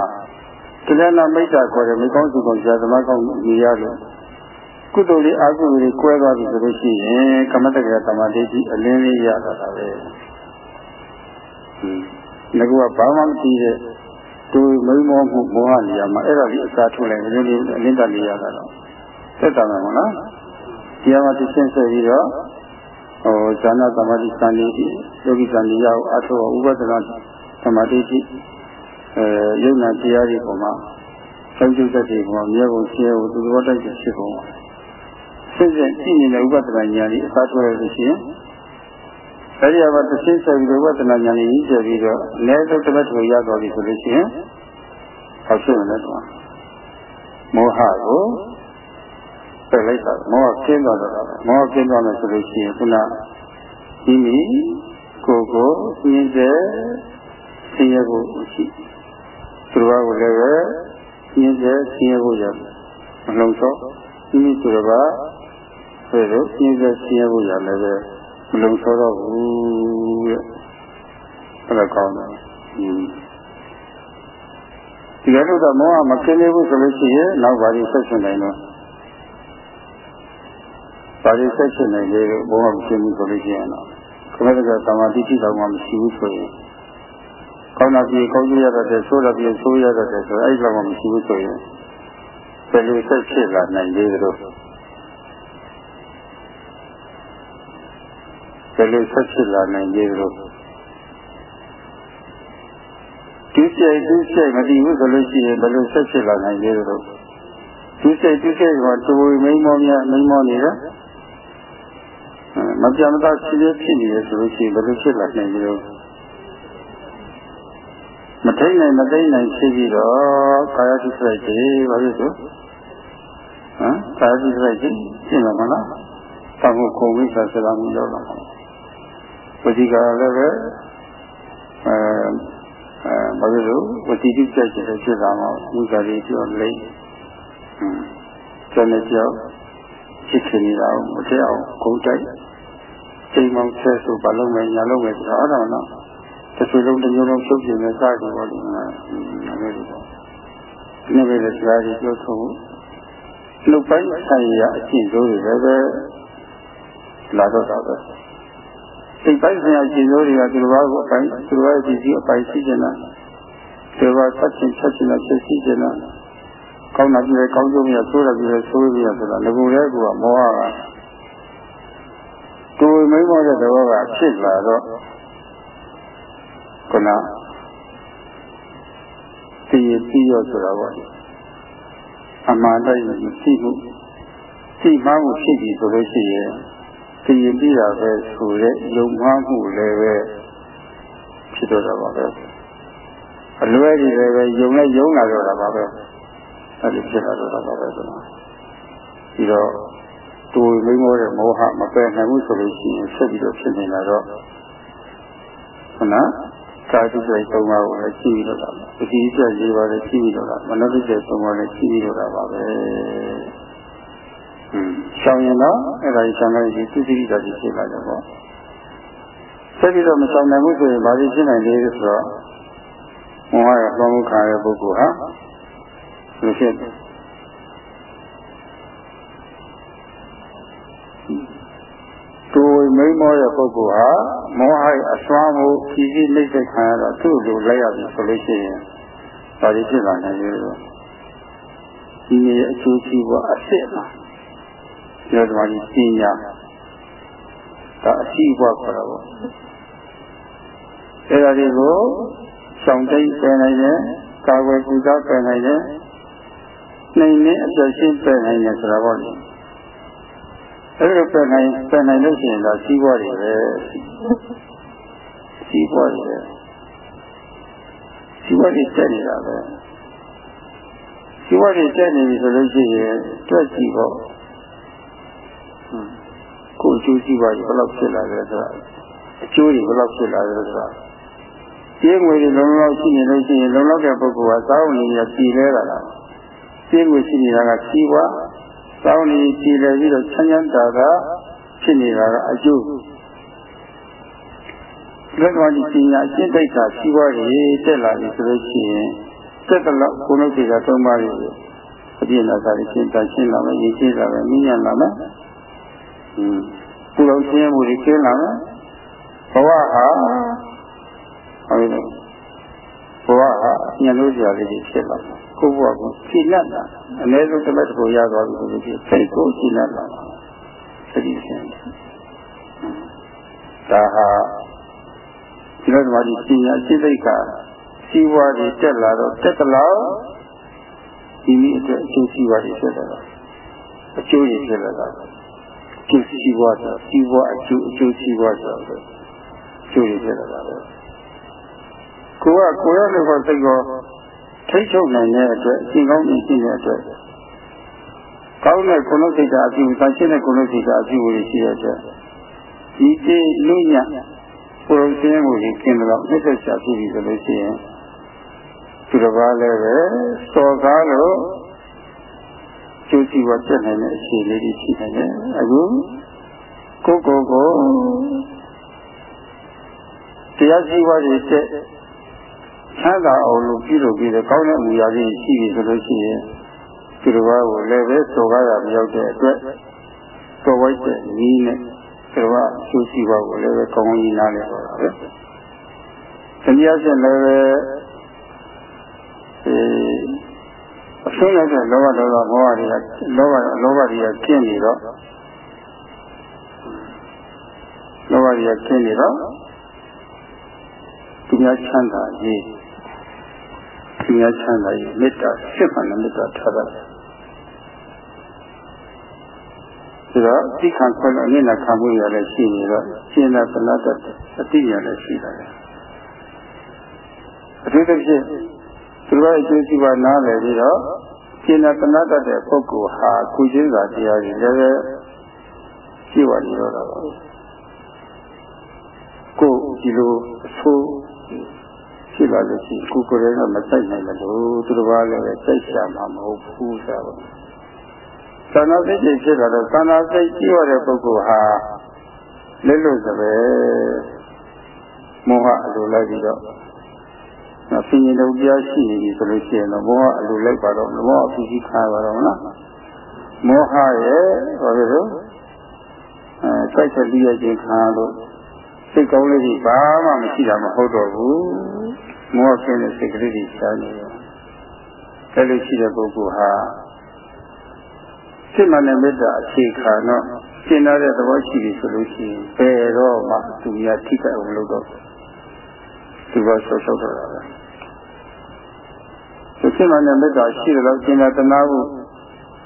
တရားနာမိတ်တာခေါ်တယ်မိကောင်းစုကောင်းဆရာသမားကောင်းနေရလို့ကုသိုလ်လေးအကုသိုလ်လေးကွဲသွားပြီဆိုလို့ရှိရင်ကမ္မတက္ကရာတမတိတိအလင်းလေးရတာပဲငါကဘာမှမသိတဲ့သူမိမောမှုမောဟနေရာမှာအဲ့ဒါကြီးအစားထုတ်လိုက်တယ်လေးအလင်းတလေးရတာတော့ သက်တာမှာမလားတရားမှာသိရှင်းဆက်ပြီးတော့ဟိုဇာနာသမာဓိစံနေတိယောဂီစံနေရအောင်အထောဥပဒနာသမာဓိတိအဲယုံနာတရားတွေပေါ်မှာသုံးကျုပ်သက်တွေပေါ်မှာမြေပုံရှင်းဖို့သူတော်တိုက်ဖြစ်ပုံမှာစစ်စစ်ကြည့်နေတဲ့ဥပဒနာဉာဏ်ကြီးအစားထိုးရလို့ရှိရင်အဲဒီမှာသတိဆက်ပြီးဥပဒနာဉာဏ်ကြီးကျပြီးတော့လဲတော့တပတ်ထူရသွားပြီဆိုလို့ရှိရင်ဟောဖြစ်နေတယ်ကွာမောဟကို ပယ်လိုက်တာမောဟကျင်းသွားတော့မောဟကျင်းသွားမယ်ဆိုလို့ရှိရင်ခုနဒီမိကိုကိုညင်းစေဆင်းရဲဖို့ရှိသူတော်ကိုလည်းပဲညင်းစေဆင်းရဲဖို့ရမလုံးစောဒီမိသူတော်ကဘယ်လိုညင်းစေဆင်းရဲဖို့ရလည်းပဲမလုံးစောတော့ဘူးရဲ့အဲ့ဒါကောင်းတယ်ဒီလိုတော့မောဟမကင်းသေးဘူးဆိုလို့ရှိရင်နောက်ပါရင်ဆက်ရှင်နိုင်တော့ ပါဠိဆက်ရှင်နိုင်လေဘုံမဖြစ်ဘူးဆိုလို့ရှိရင်တော့ခမတကသမာဓိတိတော်မှမရှိဘူးဆိုရင်ကောင်းတာပြေကောင်းကြရတဲ့ဆိုးတာပြေဆိုးရတဲ့ဆိုအဲ့ဒီလောက်မှမရှိဘူးဆိုရင်ဘယ်လိုဆက်ဖြစ်လာနိုင်လေတို့ဘယ်လိုဆက်ဖြစ်လာနိုင်လေတို့ဒီစိတ်ဒီစိတ်မတည်ဘူးဆိုလို့ရှိရင်ဘယ်လိုဆက်ဖြစ်လာနိုင်လေတို့ဒီစိတ်ဒီစိတ်ကတူမိမောများမိမောနေတယ် မပြတ်မသားရှိသေးဖြစ်နေရဆိုလို့ရှိရင်ဘယ်လိုဖြစ်လာနိုင်ကြလို့မထိန်နိုင်မသိနိုင်ဖြစ်ပြီးတော့ကာယတိစိုက်တယ်ဘာလို့ဆိုဟမ်ကာယတိစိုက်ခြင်းရှင်းမှာမလားသံဃာကိုဝိသဆရာမျိုးလောက်လာဝစီကလည်းပဲအဲအဲဘာလို့ဝစီတိစိုက်ခြင်းဖြစ်တာမှာဝိဇ္ဇာတွေပြောလိမ့်ဟမ်ကျန်တဲ့ကြောက် ဖြစ်ခင်နေတာကိုမထည့်အောင်ဂုံတိုက်ချိန်မောင်ဆဲဆိုဘာလုံးမယ်ညာလုံးမယ်ဆိုတော့အဲ့ဒါတော့တစ်ဆွေလုံးတစ်မျိုးလုံးဖြုတ်ပြနေစားကြပါလိမ့်မယ်။အဲ့ဒီပေါ့။ဒီနေ့ပဲစကားကြီးပြောထုတ်နှုတ်ပိုင်းဆိုင်ရာအကျင့်စိုးတွေလည်းပဲလာတော့တာပဲ။စိတ်ပိုင်းဆိုင်ရာအကျင့်စိုးတွေကသူတော်ဘာကိုအပိုင်းသူတော်ရဲ့ကြည့်စီအပိုင်းရှိကြလား။သူတော်ဘာဆက်ချင်ဆက်ချင်လားဆက်ရှိကြလား။ ကောင်းတာပြည့်ကောင်းကျိုးမြတ်ဆိုးတာပြည့်ဆိုးပြည့်ဆိုတာငကူတဲ့ကူကမောဟကတူမိမ့်မောတဲ့သဘောကဖြစ်လာတော့ခုနတည်ပြီးရောဆိုတာပေါ့အမှန်တိုင်းမရှိမှုရှိမှမှုဖြစ်ပြီဆိုလို့ရှိရင်တည်ပြီးတာပဲဆိုတဲ့ယုံမှားမှုလည်းပဲဖြစ်တော့တာပါပဲအလွဲကြီးလည်းပဲယုံနဲ့ယုံလာတော့တာပါပဲ အဲ့ဒီဖြစ်လာတော့တာပါပဲဆိုတော့ပြီးတော့တူမိမောတဲ့မောဟမပယ်နိုင်ဘူးဆိုလို့ရှိရင်ဆက်ပြီးတော့ဖြစ်နေတာတော့ခုနကာတုစိတ်သုံးပါးကိုလည်းရှိပြီးတော့တာပတိပြည့်ရေးပါလေရှိပြီးတော့တာမနောတိစိတ်သုံးပါးလည်းရှိပြီးတော့တာပါပဲဟွန်းဆောင်ရင်တော့အဲ့ဒါကြီးဆောင်လိုက်ပြီးသူတိတိတာကြီးဖြစ်လာတယ်ပေါ့ဆက်ပြီးတော့မဆောင်နိုင်ဘူးဆိုရင်ဘာလို့ဖြစ်နိုင်လဲဆိုတော့မောဟရဲ့သွားမှုခံရတဲ့ပုဂ္ဂိုလ်ဟာ လူဖြစ်သူမိမောတဲ့ပုဂ္ဂိုလ်ဟာမောဟရဲ့အစွမ်းကိုဖြည်းဖြည်းနှိမ့်သက်ခံရတော့သူ့လိုလိုက်ရပြီဆိုလို့ရှိရင်ဘာလို့ဖြစ်လာနိုင်လဲဆိုဒီရဲ့အကျိုးစီးပွားအစ်စ်လားပြောကြပါလိမ့်ပညာဒါအစီးပွားခေါ်တာပေါ့အဲ့ဒါတွေကိုဆောင်တိတ်ပယ်နိုင်တယ်ကာဝယ်ကူစားပယ်နိုင်တယ် နှိမ်နှင်းအပြည့်ရှင်းပယ်နိုင်တယ်ဆိုတာပေါ့လေအဲ့လိုပယ်နိုင်ပယ်နိုင်လို့ရှိရင်တော့စီးပွားတွေပဲစီးပွားတွေစီးပွားတွေတက်နေတာပဲစီးပွားတွေတက်နေပြီဆိုလို့ရှိရင်တွက်ကြည့်ပေါ့ကိုအကျိုးစီးပွားတွေဘယ်လောက်ဖြစ်လာလဲဆိုတာအကျိုးတွေဘယ်လောက်ဖြစ်လာလဲဆိုတာကျေးငွေတွေလုံလောက်ရှိနေလို့ရှိရင်လုံလောက်တဲ့ပုဂ္ဂိုလ်ကသောင်းနေရပြည်လဲတာလား ကျေးငွေရှိနေတာကစီးပွားသောင်းနေပြည်လဲပြီးတော့ချမ်းချမ်းသာသာဖြစ်နေတာကအကျိုးလက်တော်ဒီပညာအကျင့်တိတ်တာစီးပွားတွေတက်လာပြီဆိုလို့ရှိရင်တက်တဲ့လောက်ကိုယ်လုံးတွေကသုံးပါးတွေအပြည့်လာတာရှင်းတာရှင်းလာမယ်ရေးရှင်းလာမယ်မြင်ရလာမယ်อืมကိုယ်လုံးရှင်းမှုတွေရှင်းလာမယ်ဘဝဟာဟုတ်တယ် ဘဝဟာညလို့စရာလေးတွေဖြစ်လာတယ်ကိုယ့်ဘဝကိုဖြည့်လက်တာအနည်းဆုံးတစ်ပတ်တစ်ခုရသွားပြီဆိုလို့ရှိရင်စိတ်ကိုဖြည့်လက်လာတာသတိရှင်ဒါဟာဒီလိုမှဒီပညာစိတ်သိက္ခာစီးပွားတွေတက်လာတော့တက်ကလောက်ဒီနည်းအတွက်အကျိုးစီးပွားတွေဖြစ်လာတာအကျိုးရဖြစ်လာတာကျိုးစီးပွားဆိုစီးပွားအကျိုးအကျိုးစီးပွားဆိုတော့ကျိုးရဖြစ်လာတာပဲ ကိုကကိုရလို့စိတ်ကောထိတ်ချုပ်နိုင်တဲ့အတွက်အရှင်ကောင်းကြီးရှိတဲ့အတွက်ကောင်းတဲ့ကုလစိတ်ဓာတ်အပြုသရှင်းတဲ့ကုလစိတ်ဓာတ်အပြုကိုရှိတဲ့အတွက်ဒီတိလူညပုရုษင်းကိုကျင်းတော့မြတ်စွာဘုရားပြုပြီးဆိုလို့ရှိရင်သူတစ်ပါးလည်းပဲစော်ကားလို့ကျိုးစီဝတ်တက်နိုင်တဲ့အခြေလေးတွေရှိနေတယ်အခုကိုကိုကိုတရားစီဝါတွေတက် ချမ်းသာအောင်လို့ပြုလုပ်ပြီးတော့ကောင်းတဲ့အမူအရာတွေရှိပြီဆိုလို့ရှိရင်သူတစ်ပါးကိုလည်းပဲစော်ကားရမရောက်တဲ့အတွက်တော်ဝိုက်တဲ့နည်းနဲ့သူကကျိုးစီဝါကိုလည်းပဲကောင်းကောင်းကြီးနားလည်တော့တာပဲ။တရားရှင်လည်းပဲအဲအဆုံးလိုက်တဲ့လောဘဒေါသမောဟတွေကလောဘလောဘတွေကကျင့်နေတော့လောဘတွေကကျင့်နေတော့သူများချမ်းသာရေး သူများချမ်းသာရေးမေတ္တာစစ်မှန်တဲ့မေတ္တာထားတာဒါတော့သိခံခွင့်အနည်းနဲ့ခံမှုရလည်းရှိနေတော့ရှင်းတဲ့သနာတတ်အတိရလည်းရှိတယ်အထူးသဖြင့်သူတို့ရဲ့အကျိုးစီးပွားနားလည်ပြီးတော့ရှင်းတဲ့သနာတတ်တဲ့ပုဂ္ဂိုလ်ဟာကုချင်းစာတရားကြီးလည်းပဲရှိပါနေတော့တာပါကိုဒီလိုအဆိုး ရှိလာလို့ရှိကိုကိုယ်လည်းမစိုက်နိုင်လို့သူတို့ဘာလည်းစိုက်ရှာမှာမဟုတ်ဘူးဆိုတော့သန္တာစိတ်ဖြစ်လာတော့သန္တာစိတ်ကြီးရတဲ့ပုဂ္ဂိုလ်ဟာလက်လွတ်စပဲမောဟအလိုလိုက်ပြီးတော့ဆင်ញင်တို့တရားရှိနေပြီဆိုလို့ရှိရင်တော့မောဟအလိုလိုက်ပါတော့မောဟအဖြစ်ကြီးခါပါတော့မလားမောဟရဲ့ဘာလို့လဲအဲစိုက်ချက်ပြီးရခြင်းခါလို့စိတ်ကောင်းလေးကြီးဘာမှမရှိတာမဟုတ်တော့ဘူး မောဟကင်းတဲ့စိတ်ကလေးကြီးရှားနေတယ်အဲ့လိုရှိတဲ့ပုဂ္ဂိုလ်ဟာစိတ်မှန်တဲ့မေတ္တာအခြေခံတော့ရှင်းတဲ့သဘောရှိပြီဆိုလို့ရှိရင်ဘယ်တော့မှသူများထိခိုက်အောင်လုပ်တော့သူကဆောက်ရှောက်တော့တာပဲစိတ်မှန်တဲ့မေတ္တာရှိတယ်လို့ရှင်းတဲ့တနာဖို့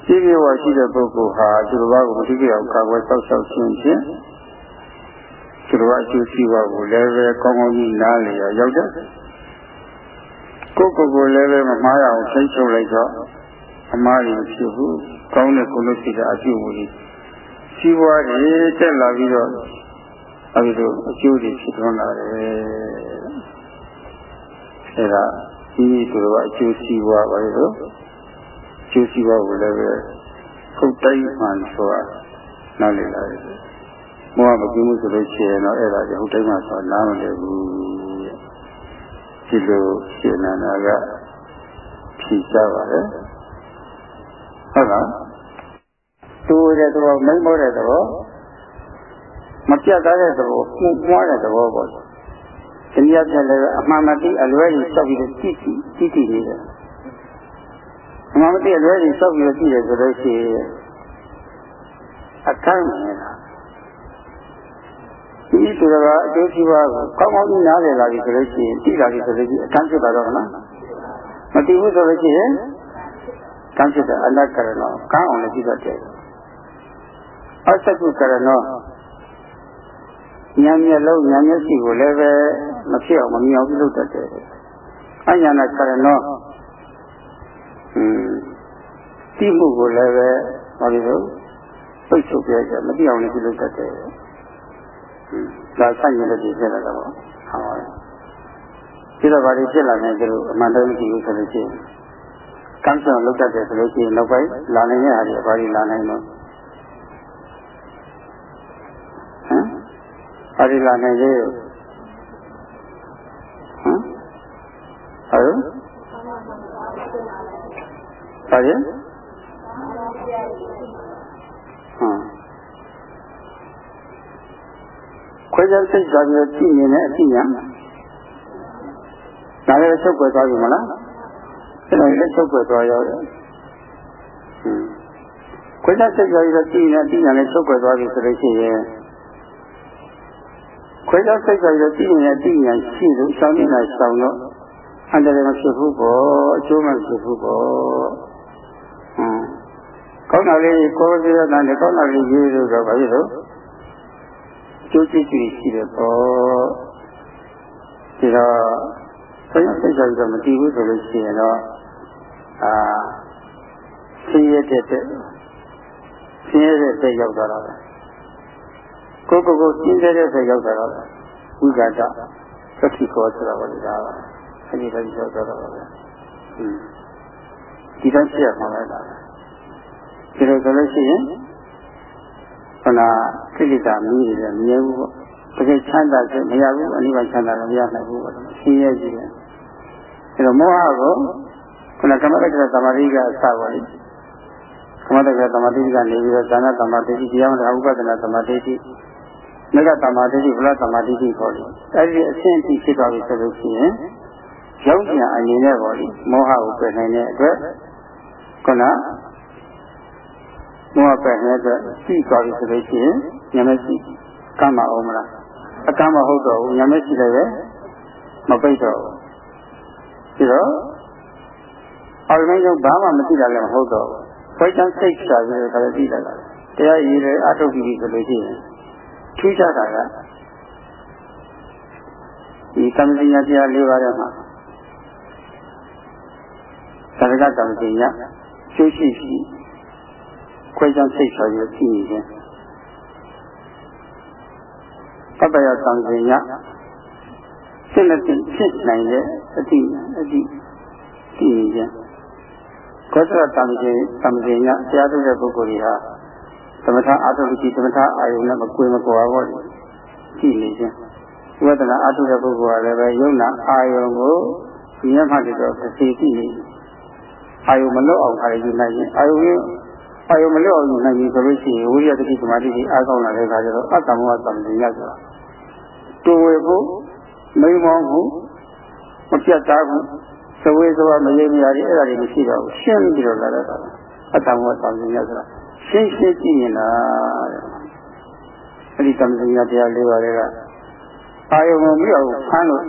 ရှိပြေဝရှိတဲ့ပုဂ္ဂိုလ်ဟာသူတော်ဘာကိုမထိခိုက်အောင်ကာကွယ်ဆောက်ရှောက်ခြင်းဖြင့်သူတော်အကျိုးရှိပါကိုလည်းပဲကောင်းကောင်းကြီးနားလည်ရရောက်တဲ့ ကိုယ်ကိုယ်ကိုလည်းပဲမမှားရအောင်ထိချုပ်လိုက်တော့အမှားကြီးဖြစ်ဘူးကောင်းတဲ့ကိုယ်လို့ရှိတဲ့အကျိုးကိုစီးပွားတွေတက်လာပြီးတော့အဲဒီလိုအကျိုးတွေဖြစ်ထွန်းလာတယ်အဲဒါဒီသူတော်အကျိုးစီးပွားပါလေတော့အကျိုးစီးပွားကိုလည်းပဲခုတ်တိုင်းမှန်ဆိုတာနားလည်လာတယ်မောဟမကင်းမှုဆိုလို့ရှိရင်တော့အဲ့ဒါကြောင့်ဟုတ်တိုင်းမှဆိုနားမလည်ဘူး ဒီလိုရှင်နန္ဒာကဖြေကြပါလေဟုတ်လားတူတဲ့သဘောမိမ့်မောတဲ့သဘောမပြတ်သားတဲ့သဘောမှုမွားတဲ့သဘောပေါ့ဒီနည်းပြလည်းအမှန်မသိအလွဲကြီးစောက်ပြီးတိတိတိတိနေတယ်အမှန်မသိအလွဲကြီးစောက်ပြီးကြည့်တယ်ဆိုလို့ရှိရင်အခန်းနေတာ ဒီသူတော်ကအကျိုးစီးပွားကိုကောင်းကောင်းကြီးနားလည်လာပြီဆိုလို့ရှိရင်တိလာပြီဆိုလို့ရှိရင်အခန်းဖြစ်တာတော့မလားမသိဘူးဆိုလို့ရှိရင်ကံဖြစ်တဲ့အနတ်ကရဏောကံအောင်လည်းကြည့်တတ်တယ်အစကုကရဏောဉာဏ်မျက်လုံးဉာဏ်မျက်စိကိုလည်းပဲမဖြစ်အောင်မမြင်အောင်ပြုလုပ်တတ်တယ်အညာနာကရဏောอืมတိမှုကိုလည်းပဲဘာလို့လဲပိတ်ဆို့ပြကြမသိအောင်လည်းပြုလုပ်တတ်တယ် ဒါဆိုင်ရတဲ့ဒီဖြစ်လာတော့ဟုတ်ပါဘူးဒီတော့ဘာတွေဖြစ်လာနေကြလို့အမှန်တမ်းမရှိဘူးဆိုလို့ရှိရင်ကမ်းဆောင်လုပ်တတ်တယ်ဆိုလို့ရှိရင်နောက်ပိုင်းလာနိုင်တဲ့အားတွေဘာတွေလာနိုင်တော့ဟမ်ဘာတွေလာနိုင်လဲဟမ်ဟုတ်ဘာလဲဟမ် ခွဲခြားစိတ်သွားပြီးကြည့်နေတဲ့အကြည့်ညာဒါလည်းချုပ်ွယ်သွားပြီမလားအဲ့ဒါလည်းချုပ်ွယ်သွားရောက်တယ်ခွဲခြားစိတ်သွားပြီးတော့ကြည့်နေတဲ့အကြည့်ညာလည်းချုပ်ွယ်သွားပြီဆိုလို့ရှိရင်ခွဲခြားစိတ်သွားပြီးတော့ကြည့်နေတဲ့အကြည့်ညာရှိလို့ရှောင်းနေတာရှောင်းတော့အန္တရာယ်မဖြစ်ဘူးပေါ့အကျိုးမဖြစ်ဘူးပေါ့ဟမ်ကောင်းတာလေးကိုယ်ပြရတဲ့ကောင်းတာလေးရေးလို့တော့ဘာဖြစ်လို့ ကျိုးကြည့်ကြည့်ရှိတယ်ပေါ့ဒီတော့ဆင်းရဲစိတ်ကြတော့မတည်ဘူးဆိုလို့ရှိရင်တော့အာဆင်းရဲတဲ့တဲ့ဆင်းရဲတဲ့တဲ့ရောက်သွားတာပဲကိုကိုကိုဆင်းရဲတဲ့တဲ့ရောက်သွားတာပဲဝိကာတသတိကောဆိုတာပါလေဒါပါအဲဒီတိုင်းရောက်သွားတာပါပဲဒီတိုင်းပြရမှာပဲဒါဒီလိုဆိုလို့ရှိရင် ခန္ဓာကိလေသာမီးတွေမမြဲဘူးပေါ့တကယ်ချမ်းသာစေမရဘူးအနိဗ္ဗာန်ချမ်းသာလည်းမရနိုင်ဘူးပေါ့ဆင်းရဲကြည့်တယ်အဲတော့မောဟကိုခန္ဓာကမ္မတက္ကသမာဓိကအစပါလေကမ္မတက္ကသမာဓိကနေပြီးတော့ဇာနာသမာဓိတရားမဥပဒနာသမာဓိမေဃသမာဓိဗလသမာဓိပေါ့လေအဲဒီအဆင့်အထိဖြစ်သွားပြီဆိုလို့ရှိရင်ရောက်ပြန်အနေနဲ့ပေါ့လေမောဟကိုပယ်နိုင်တဲ့အတွက်ခုန မောဟပယ်နေတဲ့အတွက်ရှိသွားပြီဆိုလို့ရှိရင်ညမရှိကမ်းမအောင်မလားအကမ်းမဟုတ်တော့ဘူးညမရှိလည်းပဲမပိတ်တော့ဘူးပြီးတော့အော်မင်းကဘာမှမသိတာလည်းမဟုတ်တော့ဘူးဘယ်ချမ်းစိတ်ချပြီးတော့လည်းသိတာလားတရားရည်လည်းအထုတ်ပြီးဆိုလို့ရှိရင်ထူးခြားတာကဒီကမ္မစညာတရား၄ပါးထဲမှာသရကကမ္မစညာကျိုးရှိရှိ ခွဲခြားစိတ်ချပြီးသိနေခြင်းပပယကမ္မစညာစိတ်နဲ့ဖြစ်နိုင်တဲ့အတိအတိသိနေခြင်းကောသရတမ္မေတမ္မေညတရားထုတ်တဲ့ပုဂ္ဂိုလ်တွေဟာသမထအာထုတိသမထအာယုနဲ့မကွေမကွာဘောသိနေခြင်းဝိဒနာအာထုတဲ့ပုဂ္ဂိုလ်ကလည်းပဲယုံနာအာယုကိုဉာဏ်မှတည်းတော့သိသိနေအာယုမလွတ်အောင်ခါရယူနိုင်ရင်အာယုရင် အာယုမလွတ်အောင်ယူနိုင်ပြီဆိုလို့ရှိရင်ဝိရိယတတိသမာဓိကြီးအားကောင်းလာတဲ့အခါကျတော့အတ္တမောတမ္မေညဆိုတာတူဝေဖို့မိမောမှုမပြတ်သားဘူးသဝေသဝမရေမြာတွေအဲ့ဒါတွေမရှိတော့ဘူးရှင်းပြီးတော့လာတော့တာအတ္တမောတောင်းနေရဆိုတာရှင်းရှင်းကြည့်ရင်လားအဲ့ဒီတမ္ပညာတရားလေးပါးတွေကအာယုံကိုမြအောင်ဖမ်းလို့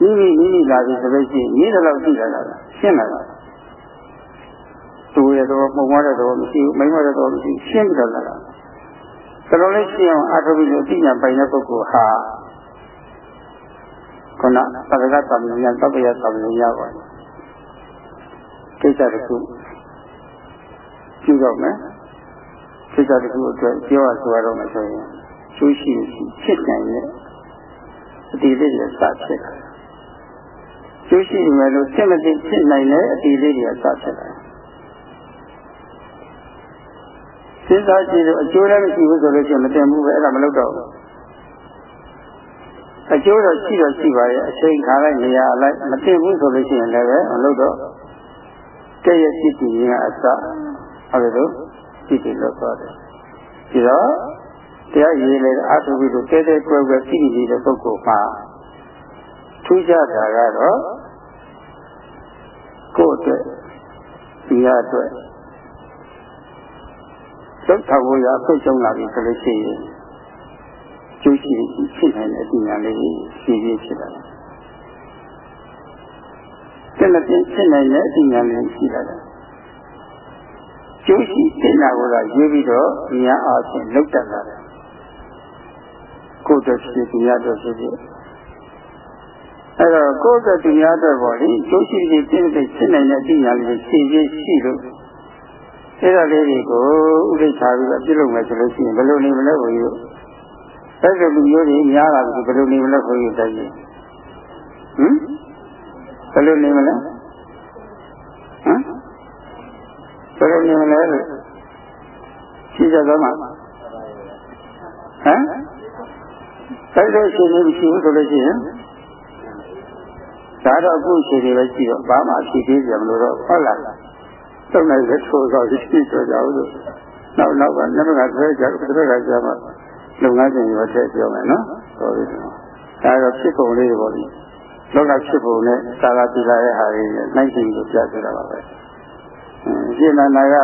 မိမိမိမိလာပြီးဆိုလို့ရှိရင်မြင်းတဲ့လောက်ကြည့်လာတာရှင်းလာတာ သူရဲ့တော့ပုံမတဲ့တော့မရှိဘူးမိမတဲ့တော့မရှိရှင်းပြီးတော့လာတာတော်တော်လေးရှင်းအောင်အထုပ်ပြီးအသိဉာဏ်ပိုင်တဲ့ပုဂ္ဂိုလ်ဟာခုနသဗ္ဗကသဗ္ဗဉာဏ်သဗ္ဗယသဗ္ဗဉာဏ်ပါကိစ္စတစ်ခုပြုတော့မယ်ကိစ္စတစ်ခုအတွက်ပြောရဆိုရတော့မှဆိုရင်ကျိုးရှိဖြစ်နိုင်တဲ့အတိလေးတွေစဖြစ်တယ်ကျိုးရှိမယ်လို့စိတ်မသိဖြစ်နိုင်တဲ့အတိလေးတွေစဖြစ်တယ် စဉ်းစားကြည့်လို့အကျိုးလည်းမရှိဘူးဆိုလို့ရှိရင်မတင်ဘူးပဲအဲ့ဒါမလုပ်တော့ဘူးအကျိုးတော့ရှိတော့ရှိပါရဲ့အချိန်ခါလိုက်နေရာလိုက်မတင်ဘူးဆိုလို့ရှိရင်လည်းပဲမလုပ်တော့တည့်ရရှိတည်ရင်အစဟုတ်လို့ရှိတည်လို့ဆိုတယ်ဒီတော့တရားရည်လေအာထုပြီးတော့တဲတဲကွယ်ကွယ်ရှိနေတဲ့ပုဂ္ဂိုလ်မှာထူးခြားတာကတော့ကိုယ့်အတွက်ဒီရအတွက် သုတ်ထောင်ရဆုတ်ချုံလာပြီဆိုလို့ရှိရင်ကျိုးရှိဖြစ်နိုင်တဲ့အဉာဏ်လေးရှိပြီးဖြစ်လာတယ်။တလက်ပြင်ဖြစ်နိုင်တဲ့အဉာဏ်လေးရှိလာတယ်။ကျိုးရှိဖြစ်လာကိုလာရွေးပြီးတော့ဉာဏ်အားဖြင့်လောက်တက်လာတယ်။ကိုယ်တော်ရှိသူများတော်ရှိတယ်အဲ့တော့ကိုယ်ကတရားအတွက်ပေါ့လေကျိုးရှိပြီးပြည့်စုံဖြစ်နိုင်တဲ့တရားလေးရှင်းပြရှိလို့ အဲ့ဒါလေးတွေကိုဥဒိဋ္ဌာပြီးတော့ပြုလုပ်မယ်ဆိုလို့ရှိရင်ဘယ်လိုနေမလဲဘုရားအဲ့ဒီလူမျိုးတွေများလာပြီဘယ်လိုနေမလဲဘုရားတိုက်ရင်ဟမ်ဘယ်လိုနေမလဲဟမ်ဘယ်လိုနေမလဲလို့ရှိကြတော့မှာဟမ်တိုက်တော့ရှင်နေပြီရှိဘူးဆိုလို့ရှိရင်ဒါတော့အခုရှိနေပဲရှိတော့ဘာမှရှိသေးကြမလို့တော့ဟုတ်လား သုံးနိုင်တဲ့ထိုးတော့ရှိဆိုကြအောင်လို့နောက်နောက်ကနမကဆွဲကြဆွဲကြကြမှာလုပ်ငန်းရှင်ရောထည့်ပြောမယ်နော်ဟုတ်ပြီဒါတော့ဖြစ်ပုံလေးပေါ့ဒီလောကဖြစ်ပုံနဲ့သာသာပြလာတဲ့ဟာတွေနိုင်ရှင်ကိုပြပြတာပါပဲရှင်းနာနာက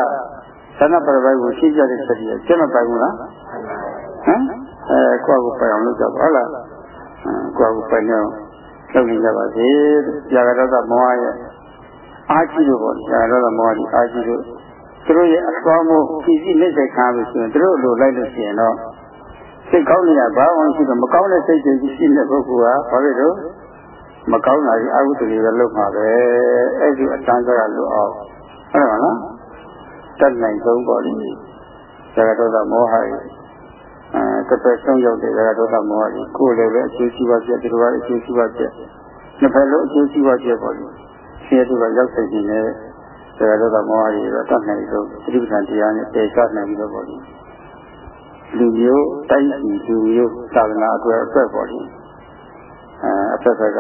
သနပရပိုက်ကိုရှင်းပြတဲ့စတိကျမပိုင်ဘူးလားဟမ်အဲကိုယ့်ကိုပိုင်အောင်လုပ်ကြပါဟုတ်လားကိုယ့်ကိုပိုင်အောင်လုပ်နေကြပါစေ။ကြာရတမောဟရဲ့ အာကြီးတို့ပေါ့ကြာရတမောဟဒီအာကြီးတို့သူတို့ရဲ့အသွားမှုပြည်စည်းလက်ဆက်ခံလို့ဆိုရင်သူတို့လိုလိုက်လို့ရှိရင်တော့စိတ်ကောင်းနေရဘာမှရှိတော့မကောင်းတဲ့စိတ်တွေရှိတဲ့ပုဂ္ဂိုလ်ကဘာဖြစ်လို့မကောင်းတာကြီးအကုသိုလ်တွေလုပ်မှာပဲအဲ့ဒီအတန်းစကားလို့အောင်ဟုတ်တယ်မလားတတ်နိုင်ဆုံးပေါ့လေကြာရတမောဟရဲ့အဲတစ်ဖက်ဆုံးရောက်တဲ့ကဒုက္ခမောဟကြီးကိုယ်လည်းပဲအကျိုးရှိပါပြဒီလိုပါအကျိုးရှိပါပြနှစ်ဖက်လုံးအကျိုးရှိပါပြပေါ့လေ ဆင်းရဲဒုက္ခရောက်စေခြင်းနဲ့ဆရာတော်ကမောဟကြီးတော့တတ်နိုင်လို့သတိပဋ္ဌာန်တရားနဲ့ပယ်ချနိုင်ပြီးတော့ပေါ့လေလူမျိုးတိုင်းပြည်လူမျိုးသာသနာအတွက်အတွက်ပေါ့လေအဲအဖက်ဖက်က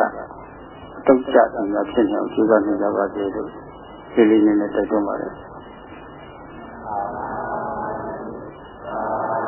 တုတ်ကြတယ်များဖြစ်နေအောင်ကြိုးစားနေကြပါသေးလို့ဒီလေးနဲ့တိုက်တွန်းပါတယ်အာ